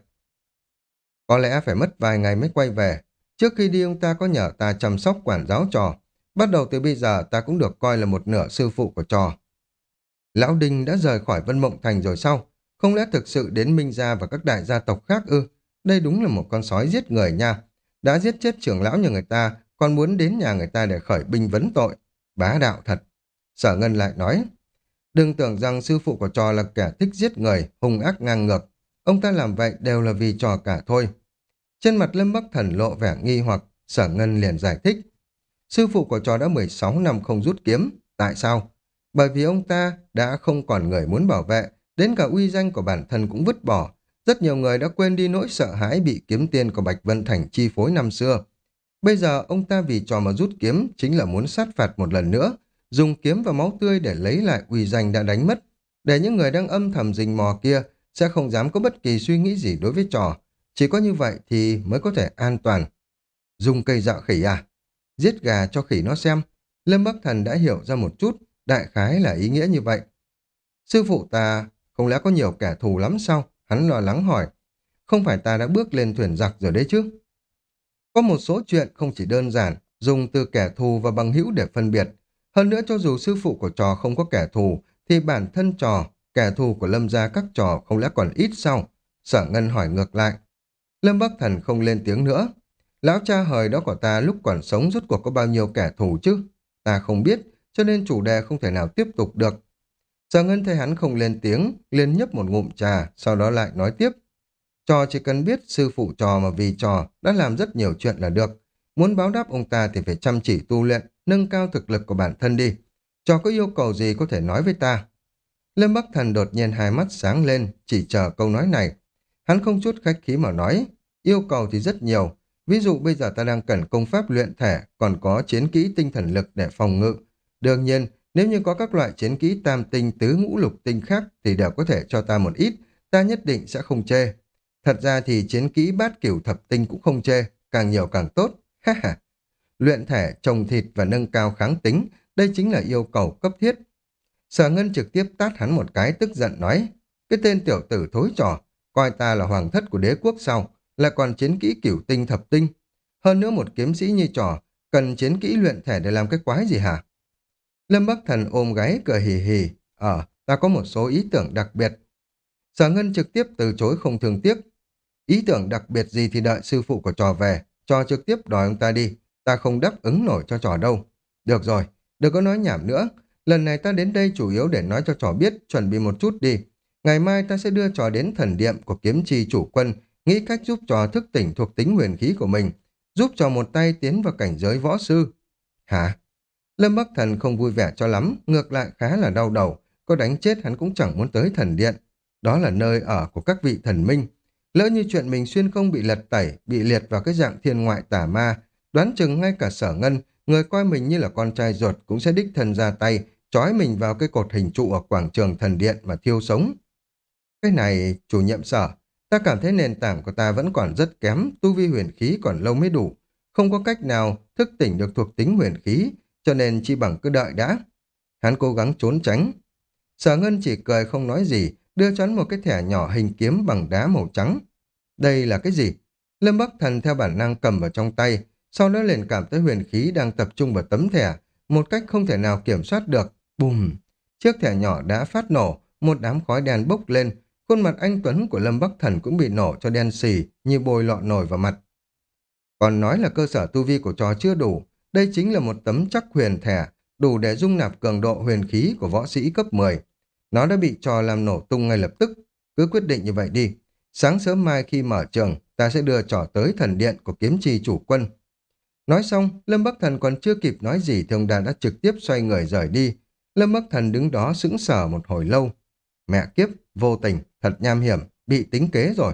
A: Có lẽ phải mất vài ngày mới quay về. Trước khi đi ông ta có nhờ ta chăm sóc quản giáo trò. Bắt đầu từ bây giờ ta cũng được coi là một nửa sư phụ của trò. Lão Đinh đã rời khỏi Vân Mộng Thành rồi sao? Không lẽ thực sự đến Minh Gia và các đại gia tộc khác ư? Đây đúng là một con sói giết người nha. Đã giết chết trưởng lão nhà người ta, còn muốn đến nhà người ta để khởi binh vấn tội. Bá đạo thật. Sở Ngân lại nói, đừng tưởng rằng sư phụ của trò là kẻ thích giết người, hung ác ngang ngược. Ông ta làm vậy đều là vì trò cả thôi. Trên mặt Lâm Bắc Thần lộ vẻ nghi hoặc, Sở Ngân liền giải thích. Sư phụ của trò đã 16 năm không rút kiếm. Tại sao? Bởi vì ông ta đã không còn người muốn bảo vệ, đến cả uy danh của bản thân cũng vứt bỏ. Rất nhiều người đã quên đi nỗi sợ hãi bị kiếm tiền của Bạch Vân Thành chi phối năm xưa. Bây giờ ông ta vì trò mà rút kiếm chính là muốn sát phạt một lần nữa, dùng kiếm và máu tươi để lấy lại uy danh đã đánh mất, để những người đang âm thầm rình mò kia sẽ không dám có bất kỳ suy nghĩ gì đối với trò. Chỉ có như vậy thì mới có thể an toàn. Dùng cây dạo khỉ à? Giết gà cho khỉ nó xem. Lâm Bắc Thần đã hiểu ra một chút, đại khái là ý nghĩa như vậy. Sư phụ ta không lẽ có nhiều kẻ thù lắm sao? Hắn lo lắng hỏi. Không phải ta đã bước lên thuyền giặc rồi đấy chứ? Có một số chuyện không chỉ đơn giản, dùng từ kẻ thù và bằng hữu để phân biệt. Hơn nữa cho dù sư phụ của trò không có kẻ thù, thì bản thân trò, kẻ thù của lâm gia các trò không lẽ còn ít sao? Sở Ngân hỏi ngược lại. Lâm Bắc Thần không lên tiếng nữa. Lão cha hời đó của ta lúc còn sống rốt cuộc có bao nhiêu kẻ thù chứ? Ta không biết, cho nên chủ đề không thể nào tiếp tục được. Sở Ngân thấy hắn không lên tiếng, liền nhấp một ngụm trà, sau đó lại nói tiếp. Trò chỉ cần biết sư phụ trò mà vì trò đã làm rất nhiều chuyện là được. Muốn báo đáp ông ta thì phải chăm chỉ tu luyện, nâng cao thực lực của bản thân đi. Cho có yêu cầu gì có thể nói với ta. Lâm Bắc Thần đột nhiên hai mắt sáng lên, chỉ chờ câu nói này. Hắn không chút khách khí mà nói, yêu cầu thì rất nhiều. Ví dụ bây giờ ta đang cần công pháp luyện thể, còn có chiến kỹ tinh thần lực để phòng ngự. Đương nhiên, nếu như có các loại chiến kỹ tam tinh tứ ngũ lục tinh khác thì đều có thể cho ta một ít, ta nhất định sẽ không chê. Thật ra thì chiến kỹ bát cửu thập tinh cũng không chê, càng nhiều càng tốt. Ha ha. Luyện thể, trồng thịt và nâng cao kháng tính, đây chính là yêu cầu cấp thiết. Sở Ngân trực tiếp tát hắn một cái tức giận nói, cái tên tiểu tử thối trò, coi ta là hoàng thất của đế quốc sau, là còn chiến kỹ cửu tinh thập tinh. Hơn nữa một kiếm sĩ như trò, cần chiến kỹ luyện thể để làm cái quái gì hả? Lâm Bắc Thần ôm gáy cười hì hì, ờ, ta có một số ý tưởng đặc biệt. Sở Ngân trực tiếp từ chối không thương tiếc, Ý tưởng đặc biệt gì thì đợi sư phụ của trò về, trò trực tiếp đòi ông ta đi, ta không đáp ứng nổi cho trò đâu. Được rồi, đừng có nói nhảm nữa, lần này ta đến đây chủ yếu để nói cho trò biết, chuẩn bị một chút đi. Ngày mai ta sẽ đưa trò đến thần điện của kiếm trì chủ quân, nghĩ cách giúp trò thức tỉnh thuộc tính huyền khí của mình, giúp trò một tay tiến vào cảnh giới võ sư. Hả? Lâm Bắc Thần không vui vẻ cho lắm, ngược lại khá là đau đầu, có đánh chết hắn cũng chẳng muốn tới thần điện. Đó là nơi ở của các vị thần minh, Lỡ như chuyện mình xuyên không bị lật tẩy, bị liệt vào cái dạng thiên ngoại tà ma, đoán chừng ngay cả sở ngân, người coi mình như là con trai ruột cũng sẽ đích thân ra tay, trói mình vào cái cột hình trụ ở quảng trường thần điện mà thiêu sống. Cái này, chủ nhiệm sở, ta cảm thấy nền tảng của ta vẫn còn rất kém, tu vi huyền khí còn lâu mới đủ, không có cách nào thức tỉnh được thuộc tính huyền khí, cho nên chỉ bằng cứ đợi đã. Hắn cố gắng trốn tránh. Sở Ngân chỉ cười không nói gì, đưa cho hắn một cái thẻ nhỏ hình kiếm bằng đá màu trắng. Đây là cái gì? Lâm Bắc Thần theo bản năng cầm vào trong tay, sau đó liền cảm thấy huyền khí đang tập trung vào tấm thẻ, một cách không thể nào kiểm soát được. Bùm! Chiếc thẻ nhỏ đã phát nổ, một đám khói đen bốc lên, khuôn mặt anh Tuấn của Lâm Bắc Thần cũng bị nổ cho đen xì như bôi lọ nổi vào mặt. Còn nói là cơ sở tu vi của trò chưa đủ, đây chính là một tấm chắc huyền thẻ, đủ để dung nạp cường độ huyền khí của võ sĩ cấp 10. Nó đã bị trò làm nổ tung ngay lập tức, cứ quyết định như vậy đi. Sáng sớm mai khi mở trường, ta sẽ đưa trò tới thần điện của kiếm trì chủ quân. Nói xong, Lâm Bắc Thần còn chưa kịp nói gì thì ông đàn đã trực tiếp xoay người rời đi. Lâm Bắc Thần đứng đó sững sờ một hồi lâu. Mẹ kiếp, vô tình, thật nham hiểm, bị tính kế rồi.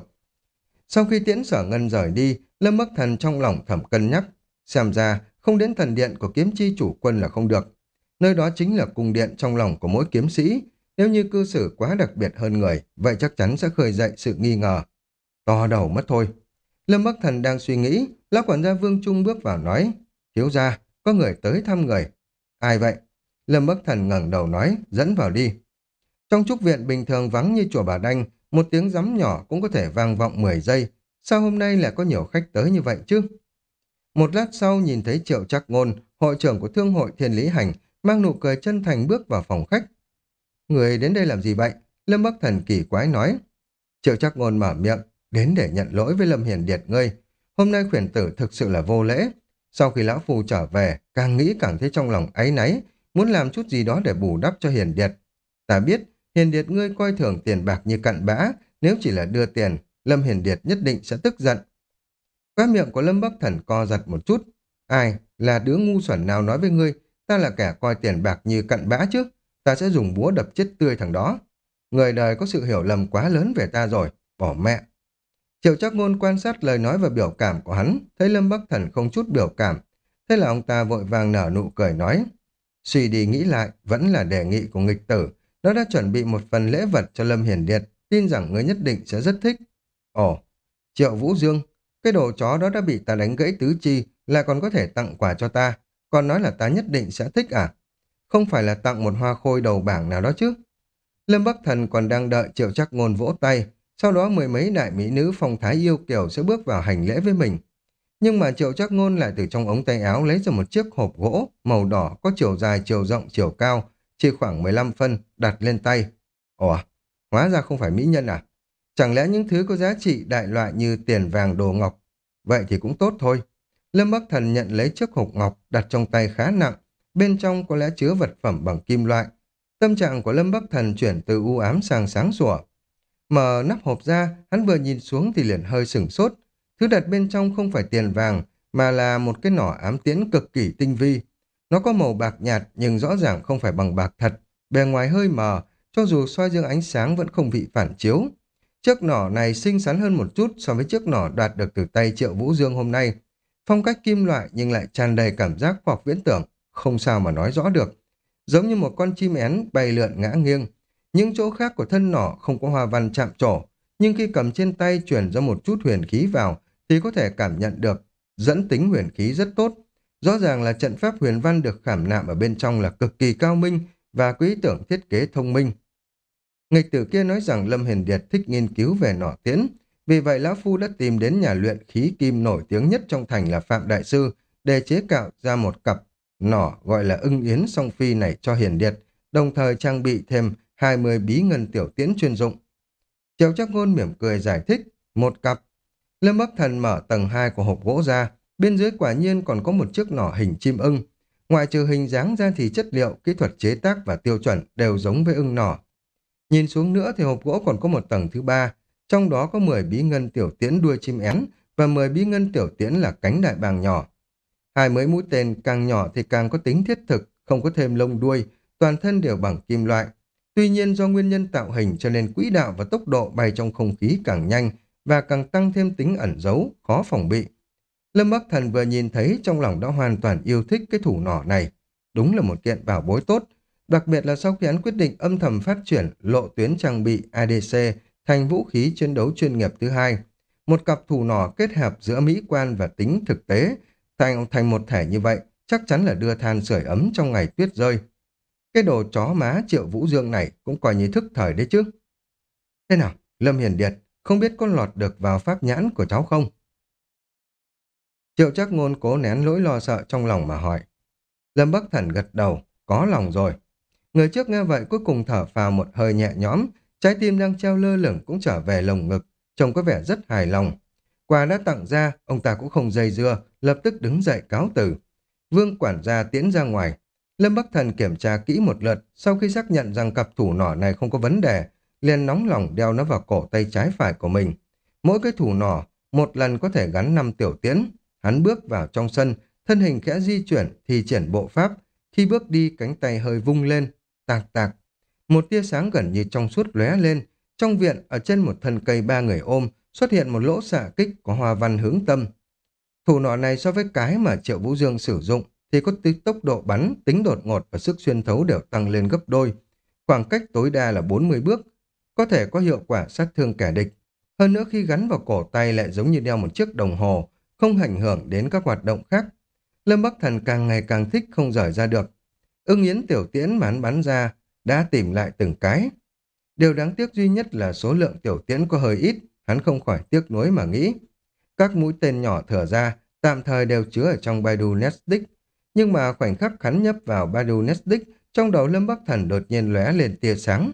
A: Sau khi tiễn sở ngân rời đi, Lâm Bắc Thần trong lòng thầm cân nhắc. Xem ra, không đến thần điện của kiếm chi chủ quân là không được. Nơi đó chính là cung điện trong lòng của mỗi kiếm sĩ. Nếu như cư xử quá đặc biệt hơn người, vậy chắc chắn sẽ khơi dậy sự nghi ngờ. To đầu mất thôi. Lâm Bắc Thần đang suy nghĩ, lão quản gia Vương Trung bước vào nói, thiếu gia, có người tới thăm người. Ai vậy? Lâm Bắc Thần ngẩng đầu nói, dẫn vào đi. Trong trúc viện bình thường vắng như chùa Bà Đanh, một tiếng giấm nhỏ cũng có thể vang vọng 10 giây. Sao hôm nay lại có nhiều khách tới như vậy chứ? Một lát sau nhìn thấy Triệu Trắc Ngôn, hội trưởng của Thương hội Thiên Lý Hành, mang nụ cười chân thành bước vào phòng khách. Người đến đây làm gì vậy? Lâm Bắc Thần kỳ quái nói. Triệu Trắc Ngôn mở miệng, đến để nhận lỗi với Lâm Hiền Điệt ngươi. Hôm nay khuyển tử thực sự là vô lễ. Sau khi lão phù trở về, càng nghĩ càng thấy trong lòng áy náy, muốn làm chút gì đó để bù đắp cho Hiền Điệt. Ta biết, Hiền Điệt ngươi coi thường tiền bạc như cặn bã, nếu chỉ là đưa tiền, Lâm Hiền Điệt nhất định sẽ tức giận. Quá miệng của Lâm Bắc Thần co giật một chút. Ai, là đứa ngu xuẩn nào nói với ngươi, ta là kẻ coi tiền bạc như cặn bã chứ, ta sẽ dùng búa đập chết tươi thằng đó. Người đời có sự hiểu lầm quá lớn về ta rồi, bỏ mẹ. Triệu chắc ngôn quan sát lời nói và biểu cảm của hắn, thấy Lâm Bắc Thần không chút biểu cảm. Thế là ông ta vội vàng nở nụ cười nói, suy đi nghĩ lại, vẫn là đề nghị của nghịch tử. Nó đã chuẩn bị một phần lễ vật cho Lâm Hiền Điệt, tin rằng người nhất định sẽ rất thích. Ồ, Triệu Vũ Dương, cái đồ chó đó đã bị ta đánh gãy tứ chi, lại còn có thể tặng quà cho ta, còn nói là ta nhất định sẽ thích à? Không phải là tặng một hoa khôi đầu bảng nào đó chứ? Lâm Bắc Thần còn đang đợi Triệu Chắc Ngôn vỗ tay, sau đó mười mấy đại mỹ nữ phong thái yêu kiều sẽ bước vào hành lễ với mình. Nhưng mà Triệu Chắc Ngôn lại từ trong ống tay áo lấy ra một chiếc hộp gỗ màu đỏ có chiều dài, chiều rộng, chiều cao, chỉ khoảng 15 phân, đặt lên tay. Ồ, à, hóa ra không phải mỹ nhân à? Chẳng lẽ những thứ có giá trị đại loại như tiền vàng đồ ngọc? Vậy thì cũng tốt thôi. Lâm Bắc Thần nhận lấy chiếc hộp ngọc đặt trong tay khá nặng, bên trong có lẽ chứa vật phẩm bằng kim loại. Tâm trạng của Lâm Bắc Thần chuyển từ u ám sang sáng sủa. Mở nắp hộp ra, hắn vừa nhìn xuống thì liền hơi sửng sốt. Thứ đặt bên trong không phải tiền vàng, mà là một cái nỏ ám tiễn cực kỳ tinh vi. Nó có màu bạc nhạt nhưng rõ ràng không phải bằng bạc thật, bề ngoài hơi mờ, cho dù soi dương ánh sáng vẫn không bị phản chiếu. Chiếc nỏ này xinh xắn hơn một chút so với chiếc nỏ đoạt được từ tay Triệu Vũ Dương hôm nay. Phong cách kim loại nhưng lại tràn đầy cảm giác khoa học viễn tưởng, không sao mà nói rõ được. Giống như một con chim én bay lượn ngã nghiêng. Những chỗ khác của thân nỏ không có hoa văn chạm trổ, nhưng khi cầm trên tay chuyển ra một chút huyền khí vào thì có thể cảm nhận được dẫn tính huyền khí rất tốt. Rõ ràng là trận pháp huyền văn được khảm nạm ở bên trong là cực kỳ cao minh và quý tưởng thiết kế thông minh. Nghịch tử kia nói rằng Lâm Hiền Điệt thích nghiên cứu về nỏ tiễn, vì vậy Lão Phu đã tìm đến nhà luyện khí kim nổi tiếng nhất trong thành là Phạm Đại Sư để chế cạo ra một cặp nỏ gọi là ưng yến song phi này cho Hiền Điệt, đồng thời trang bị thêm 20 bí ngân tiểu tiễn chuyên dụng. Triệu chắc ngôn mỉm cười giải thích, một cặp. Lâm Bắc Thần mở tầng 2 của hộp gỗ ra, bên dưới quả nhiên còn có một chiếc nỏ hình chim ưng. Ngoài trừ hình dáng ra thì chất liệu, kỹ thuật chế tác và tiêu chuẩn đều giống với ưng nỏ. Nhìn xuống nữa thì hộp gỗ còn có một tầng thứ ba, trong đó có 10 bí ngân tiểu tiễn đuôi chim én và 10 bí ngân tiểu tiễn là cánh đại bàng nhỏ. Hai mấy mũi tên càng nhỏ thì càng có tính thiết thực, không có thêm lông đuôi, toàn thân đều bằng kim loại. Tuy nhiên do nguyên nhân tạo hình cho nên quỹ đạo và tốc độ bay trong không khí càng nhanh và càng tăng thêm tính ẩn giấu, khó phòng bị. Lâm Bắc Thần vừa nhìn thấy trong lòng đã hoàn toàn yêu thích cái thủ nỏ này. Đúng là một kiện bảo bối tốt, Đặc biệt là sau khi hắn quyết định âm thầm phát triển lộ tuyến trang bị ADC thành vũ khí chiến đấu chuyên nghiệp thứ hai. Một cặp thủ nỏ kết hợp giữa mỹ quan và tính thực tế thành thành một thể như vậy chắc chắn là đưa than sưởi ấm trong ngày tuyết rơi. Cái đồ chó má triệu vũ dương này cũng coi như thức thời đấy chứ. Thế nào, Lâm Hiền Điệt, không biết có lọt được vào pháp nhãn của cháu không? Triệu chắc ngôn cố nén lỗi lo sợ trong lòng mà hỏi. Lâm Bắc Thần gật đầu, có lòng rồi. Người trước nghe vậy cuối cùng thở phào một hơi nhẹ nhõm, trái tim đang treo lơ lửng cũng trở về lồng ngực, trông có vẻ rất hài lòng. Quà đã tặng ra, ông ta cũng không dây dưa, lập tức đứng dậy cáo từ. Vương quản gia tiến ra ngoài. Lâm Bắc Thần kiểm tra kỹ một lượt, sau khi xác nhận rằng cặp thủ nỏ này không có vấn đề, liền nóng lòng đeo nó vào cổ tay trái phải của mình. Mỗi cái thủ nỏ, một lần có thể gắn 5 tiểu tiễn. Hắn bước vào trong sân, thân hình khẽ di chuyển, thì triển bộ pháp. Khi bước đi, cánh tay hơi vung lên, tạc tạc. Một tia sáng gần như trong suốt lóe lên. Trong viện, ở trên một thân cây ba người ôm, xuất hiện một lỗ xạ kích có hoa văn hướng tâm. Thủ nỏ này so với cái mà Triệu Vũ Dương sử dụng thì có tốc độ bắn, tính đột ngột và sức xuyên thấu đều tăng lên gấp đôi. Khoảng cách tối đa là 40 bước, có thể có hiệu quả sát thương kẻ địch. Hơn nữa khi gắn vào cổ tay lại giống như đeo một chiếc đồng hồ, không ảnh hưởng đến các hoạt động khác. Lâm Bắc Thần càng ngày càng thích không rời ra được. Ưng yến tiểu tiễn mà hắn bắn ra đã tìm lại từng cái. Điều đáng tiếc duy nhất là số lượng tiểu tiễn có hơi ít, hắn không khỏi tiếc nuối mà nghĩ. Các mũi tên nhỏ thở ra, tạm thời đều chứa ở trong Baidu netstick. Nhưng mà khoảnh khắc hắn nhấp vào Baidu Nestic, trong đầu Lâm Bắc Thần đột nhiên lóe lên tia sáng.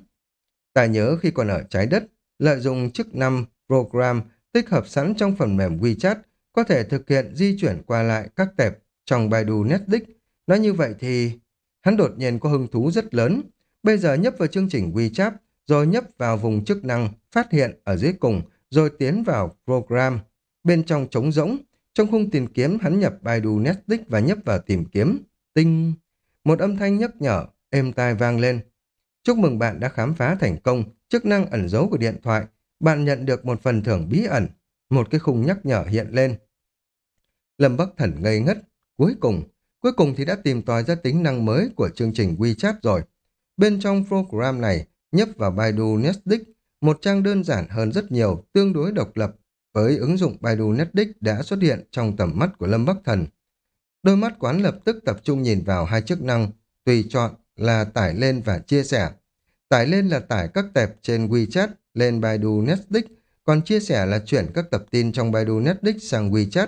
A: Ta nhớ khi còn ở trái đất, lợi dụng chức năng program tích hợp sẵn trong phần mềm WeChat có thể thực hiện di chuyển qua lại các tệp trong Baidu Netdick. Nói như vậy thì hắn đột nhiên có hứng thú rất lớn. Bây giờ nhấp vào chương trình WeChat, rồi nhấp vào vùng chức năng phát hiện ở dưới cùng, rồi tiến vào program. Bên trong trống rỗng, trong khung tìm kiếm hắn nhập Baidu Netflix và nhấp vào tìm kiếm. Tinh! Một âm thanh nhắc nhở, êm tai vang lên. Chúc mừng bạn đã khám phá thành công chức năng ẩn dấu của điện thoại. Bạn nhận được một phần thưởng bí ẩn. Một cái khung nhắc nhở hiện lên. Lâm Bắc Thần ngây ngất. Cuối cùng, cuối cùng thì đã tìm tòi ra tính năng mới của chương trình WeChat rồi. Bên trong program này, nhấp vào Baidu Netflix, một trang đơn giản hơn rất nhiều, tương đối độc lập, với ứng dụng Baidu Netdick đã xuất hiện trong tầm mắt của Lâm Bắc Thần. Đôi mắt quán lập tức tập trung nhìn vào hai chức năng, tùy chọn là tải lên và chia sẻ. Tải lên là tải các tệp trên WeChat lên Baidu Netdick, còn chia sẻ là chuyển các tập tin trong Baidu Netdick sang WeChat.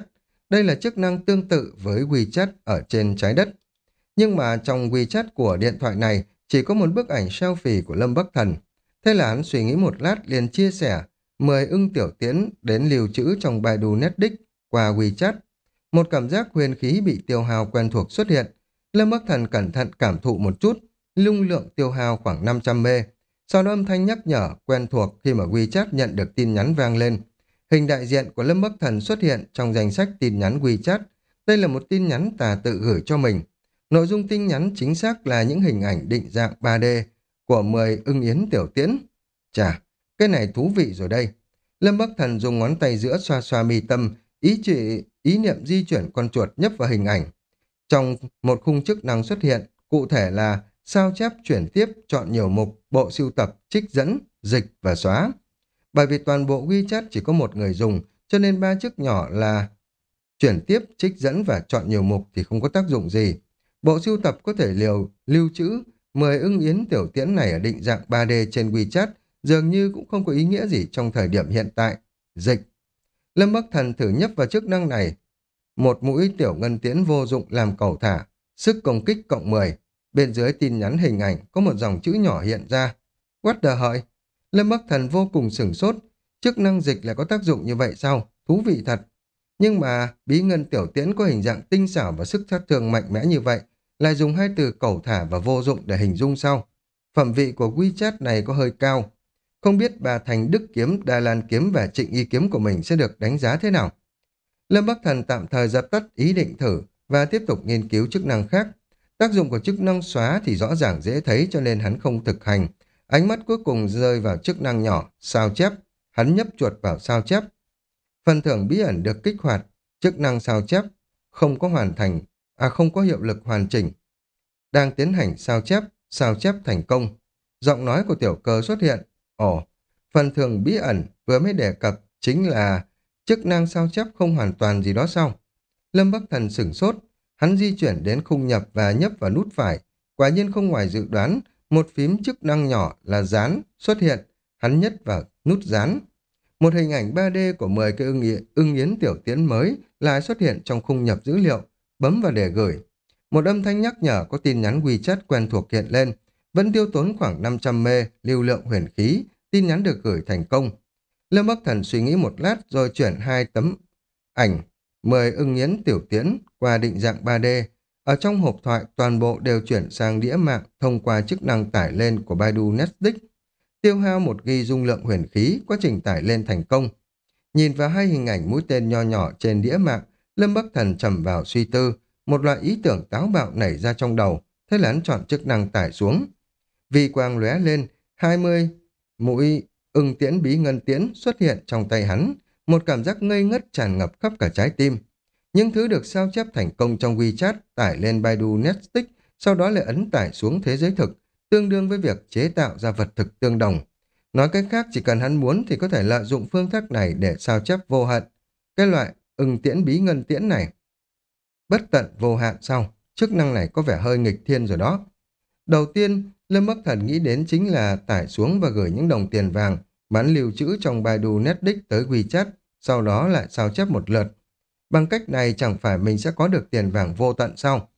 A: Đây là chức năng tương tự với WeChat ở trên trái đất. Nhưng mà trong WeChat của điện thoại này chỉ có một bức ảnh selfie của Lâm Bắc Thần. Thế là hắn suy nghĩ một lát liền chia sẻ 10 ưng tiểu tiễn đến lưu trữ trong Baidu đích qua WeChat. Một cảm giác huyền khí bị tiêu hao quen thuộc xuất hiện. Lâm Bắc Thần cẩn thận cảm thụ một chút, lung lượng tiêu hao khoảng 500 mê. Sau đó âm thanh nhắc nhở quen thuộc khi mà WeChat nhận được tin nhắn vang lên. Hình đại diện của Lâm Bắc Thần xuất hiện trong danh sách tin nhắn WeChat. Đây là một tin nhắn tà tự gửi cho mình. Nội dung tin nhắn chính xác là những hình ảnh định dạng 3D của 10 ưng yến tiểu tiễn. Chà, cái này thú vị rồi đây. Lâm Bắc Thần dùng ngón tay giữa xoa xoa mi tâm, ý chỉ ý niệm di chuyển con chuột nhấp vào hình ảnh. Trong một khung chức năng xuất hiện, cụ thể là sao chép chuyển tiếp chọn nhiều mục, bộ siêu tập, trích dẫn, dịch và xóa. Bởi vì toàn bộ WeChat chỉ có một người dùng, cho nên ba chức nhỏ là chuyển tiếp, trích dẫn và chọn nhiều mục thì không có tác dụng gì. Bộ siêu tập có thể liều lưu trữ 10 ưng yến tiểu tiễn này ở định dạng 3D trên WeChat dường như cũng không có ý nghĩa gì trong thời điểm hiện tại. Dịch. Lâm Bắc Thần thử nhấp vào chức năng này. Một mũi tiểu ngân tiễn vô dụng làm cầu thả, sức công kích cộng 10. Bên dưới tin nhắn hình ảnh có một dòng chữ nhỏ hiện ra. What the hợi? Lâm Bắc Thần vô cùng sửng sốt. Chức năng dịch lại có tác dụng như vậy sao? Thú vị thật. Nhưng mà bí ngân tiểu tiễn có hình dạng tinh xảo và sức sát thương mạnh mẽ như vậy, lại dùng hai từ cầu thả và vô dụng để hình dung sau. Phẩm vị của WeChat này có hơi cao, không biết bà Thành Đức Kiếm, Đà Lan Kiếm và Trịnh Y Kiếm của mình sẽ được đánh giá thế nào. Lâm Bắc Thần tạm thời dập tắt ý định thử và tiếp tục nghiên cứu chức năng khác. Tác dụng của chức năng xóa thì rõ ràng dễ thấy cho nên hắn không thực hành. Ánh mắt cuối cùng rơi vào chức năng nhỏ, sao chép. Hắn nhấp chuột vào sao chép. Phần thưởng bí ẩn được kích hoạt, chức năng sao chép không có hoàn thành, à không có hiệu lực hoàn chỉnh. Đang tiến hành sao chép, sao chép thành công. Giọng nói của tiểu cơ xuất hiện, Ồ, phần thường bí ẩn vừa mới đề cập chính là chức năng sao chép không hoàn toàn gì đó sao? Lâm Bắc Thần sửng sốt, hắn di chuyển đến khung nhập và nhấp vào nút phải. Quả nhiên không ngoài dự đoán, một phím chức năng nhỏ là dán xuất hiện, hắn nhất vào nút dán. Một hình ảnh 3D của 10 cái ưng, ưng yến tiểu tiến mới lại xuất hiện trong khung nhập dữ liệu, bấm vào để gửi. Một âm thanh nhắc nhở có tin nhắn WeChat quen thuộc hiện lên, vẫn tiêu tốn khoảng 500 mê lưu lượng huyền khí, tin nhắn được gửi thành công. Lâm Bắc Thần suy nghĩ một lát rồi chuyển hai tấm ảnh mời ưng nghiến tiểu tiễn qua định dạng 3D. Ở trong hộp thoại, toàn bộ đều chuyển sang đĩa mạng thông qua chức năng tải lên của Baidu Netflix. Tiêu hao một ghi dung lượng huyền khí, quá trình tải lên thành công. Nhìn vào hai hình ảnh mũi tên nho nhỏ trên đĩa mạng, Lâm Bắc Thần trầm vào suy tư, một loại ý tưởng táo bạo nảy ra trong đầu, thế là hắn chọn chức năng tải xuống. Vi quang lóe lên, 20 mũi ưng tiễn bí ngân tiễn xuất hiện trong tay hắn, một cảm giác ngây ngất tràn ngập khắp cả trái tim. Những thứ được sao chép thành công trong WeChat tải lên Baidu Netstick, sau đó lại ấn tải xuống thế giới thực, tương đương với việc chế tạo ra vật thực tương đồng. Nói cách khác, chỉ cần hắn muốn thì có thể lợi dụng phương thức này để sao chép vô hạn. Cái loại ưng tiễn bí ngân tiễn này. Bất tận vô hạn sau, chức năng này có vẻ hơi nghịch thiên rồi đó. Đầu tiên, Lâm Bắc Thần nghĩ đến chính là tải xuống và gửi những đồng tiền vàng bán lưu trữ trong Baidu Netflix tới WeChat, sau đó lại sao chép một lượt. Bằng cách này chẳng phải mình sẽ có được tiền vàng vô tận sao?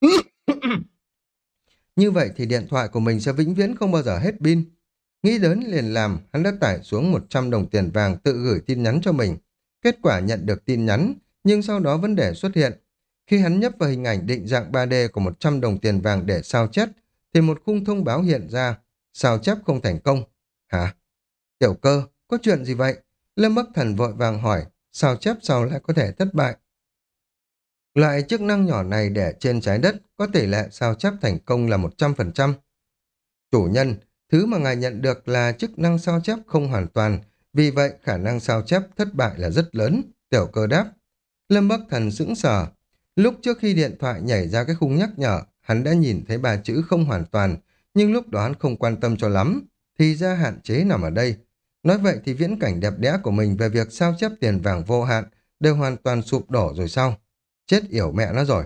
A: *coughs* Như vậy thì điện thoại của mình sẽ vĩnh viễn không bao giờ hết pin. Nghĩ đến liền làm, hắn đã tải xuống 100 đồng tiền vàng tự gửi tin nhắn cho mình. Kết quả nhận được tin nhắn, nhưng sau đó vấn đề xuất hiện. Khi hắn nhấp vào hình ảnh định dạng 3D của 100 đồng tiền vàng để sao chép, thì một khung thông báo hiện ra, sao chép không thành công. Hả? Tiểu cơ, có chuyện gì vậy? Lâm Bắc Thần vội vàng hỏi, sao chép sao lại có thể thất bại? Loại chức năng nhỏ này để trên trái đất có tỷ lệ sao chép thành công là 100%. Chủ nhân, thứ mà ngài nhận được là chức năng sao chép không hoàn toàn, vì vậy khả năng sao chép thất bại là rất lớn. Tiểu cơ đáp. Lâm Bắc Thần sững sờ. Lúc trước khi điện thoại nhảy ra cái khung nhắc nhở, hắn đã nhìn thấy ba chữ không hoàn toàn, nhưng lúc đó hắn không quan tâm cho lắm. Thì ra hạn chế nằm ở đây. Nói vậy thì viễn cảnh đẹp đẽ của mình về việc sao chép tiền vàng vô hạn đều hoàn toàn sụp đổ rồi sao? Chết yểu mẹ nó rồi.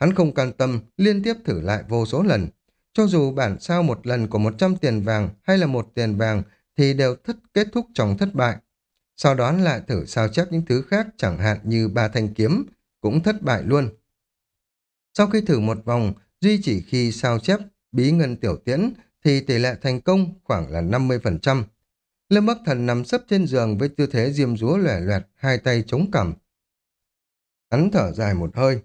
A: Hắn không can tâm, liên tiếp thử lại vô số lần. Cho dù bản sao một lần của 100 tiền vàng hay là một tiền vàng thì đều thất kết thúc trong thất bại. Sau đó lại thử sao chép những thứ khác chẳng hạn như ba thanh kiếm, cũng thất bại luôn. Sau khi thử một vòng, duy chỉ khi sao chép bí ngân tiểu tiễn thì tỷ lệ thành công khoảng là 50%. Lâm Bắc Thần nằm sấp trên giường với tư thế diêm rúa lẻ loẹt, hai tay chống cằm. Hắn thở dài một hơi.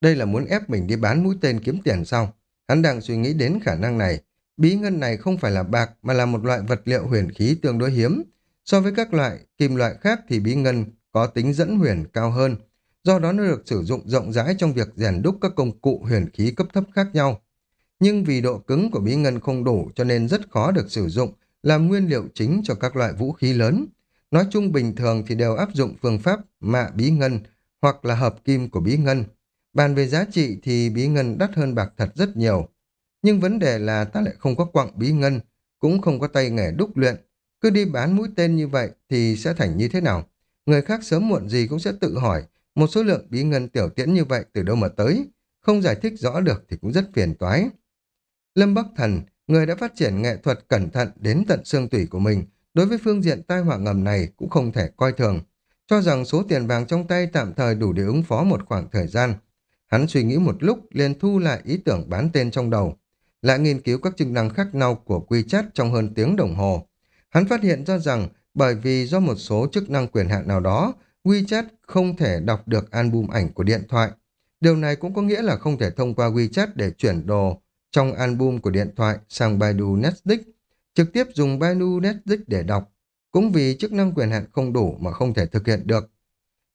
A: Đây là muốn ép mình đi bán mũi tên kiếm tiền sao? Hắn đang suy nghĩ đến khả năng này. Bí ngân này không phải là bạc mà là một loại vật liệu huyền khí tương đối hiếm. So với các loại kim loại khác thì bí ngân có tính dẫn huyền cao hơn. Do đó nó được sử dụng rộng rãi trong việc rèn đúc các công cụ huyền khí cấp thấp khác nhau. Nhưng vì độ cứng của bí ngân không đủ cho nên rất khó được sử dụng làm nguyên liệu chính cho các loại vũ khí lớn. Nói chung bình thường thì đều áp dụng phương pháp mạ bí ngân hoặc là hợp kim của bí ngân. Bàn về giá trị thì bí ngân đắt hơn bạc thật rất nhiều. Nhưng vấn đề là ta lại không có quặng bí ngân, cũng không có tay nghề đúc luyện. Cứ đi bán mũi tên như vậy thì sẽ thành như thế nào? Người khác sớm muộn gì cũng sẽ tự hỏi một số lượng bí ngân tiểu tiễn như vậy từ đâu mà tới. Không giải thích rõ được thì cũng rất phiền toái. Lâm Bắc Thần, người đã phát triển nghệ thuật cẩn thận đến tận xương tủy của mình, đối với phương diện tai họa ngầm này cũng không thể coi thường. Cho rằng số tiền vàng trong tay tạm thời đủ để ứng phó một khoảng thời gian. Hắn suy nghĩ một lúc liền thu lại ý tưởng bán tên trong đầu. Lại nghiên cứu các chức năng khác nhau của WeChat trong hơn tiếng đồng hồ. Hắn phát hiện ra rằng bởi vì do một số chức năng quyền hạn nào đó, WeChat không thể đọc được album ảnh của điện thoại. Điều này cũng có nghĩa là không thể thông qua WeChat để chuyển đồ trong album của điện thoại sang Baidu Netflix, trực tiếp dùng Baidu Netflix để đọc, cũng vì chức năng quyền hạn không đủ mà không thể thực hiện được.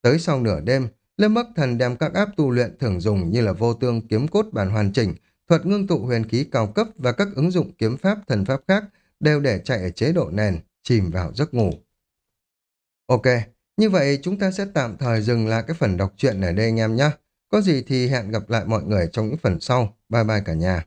A: Tới sau nửa đêm, Lâm Bắc Thần đem các app tu luyện thường dùng như là vô tương kiếm cốt bản hoàn chỉnh, thuật ngưng tụ huyền khí cao cấp và các ứng dụng kiếm pháp thần pháp khác đều để chạy ở chế độ nền, chìm vào giấc ngủ. Ok, như vậy, chúng ta sẽ tạm thời dừng lại cái phần đọc truyện ở đây anh em nhé. Có gì thì hẹn gặp lại mọi người trong những phần sau. Bye bye cả nhà.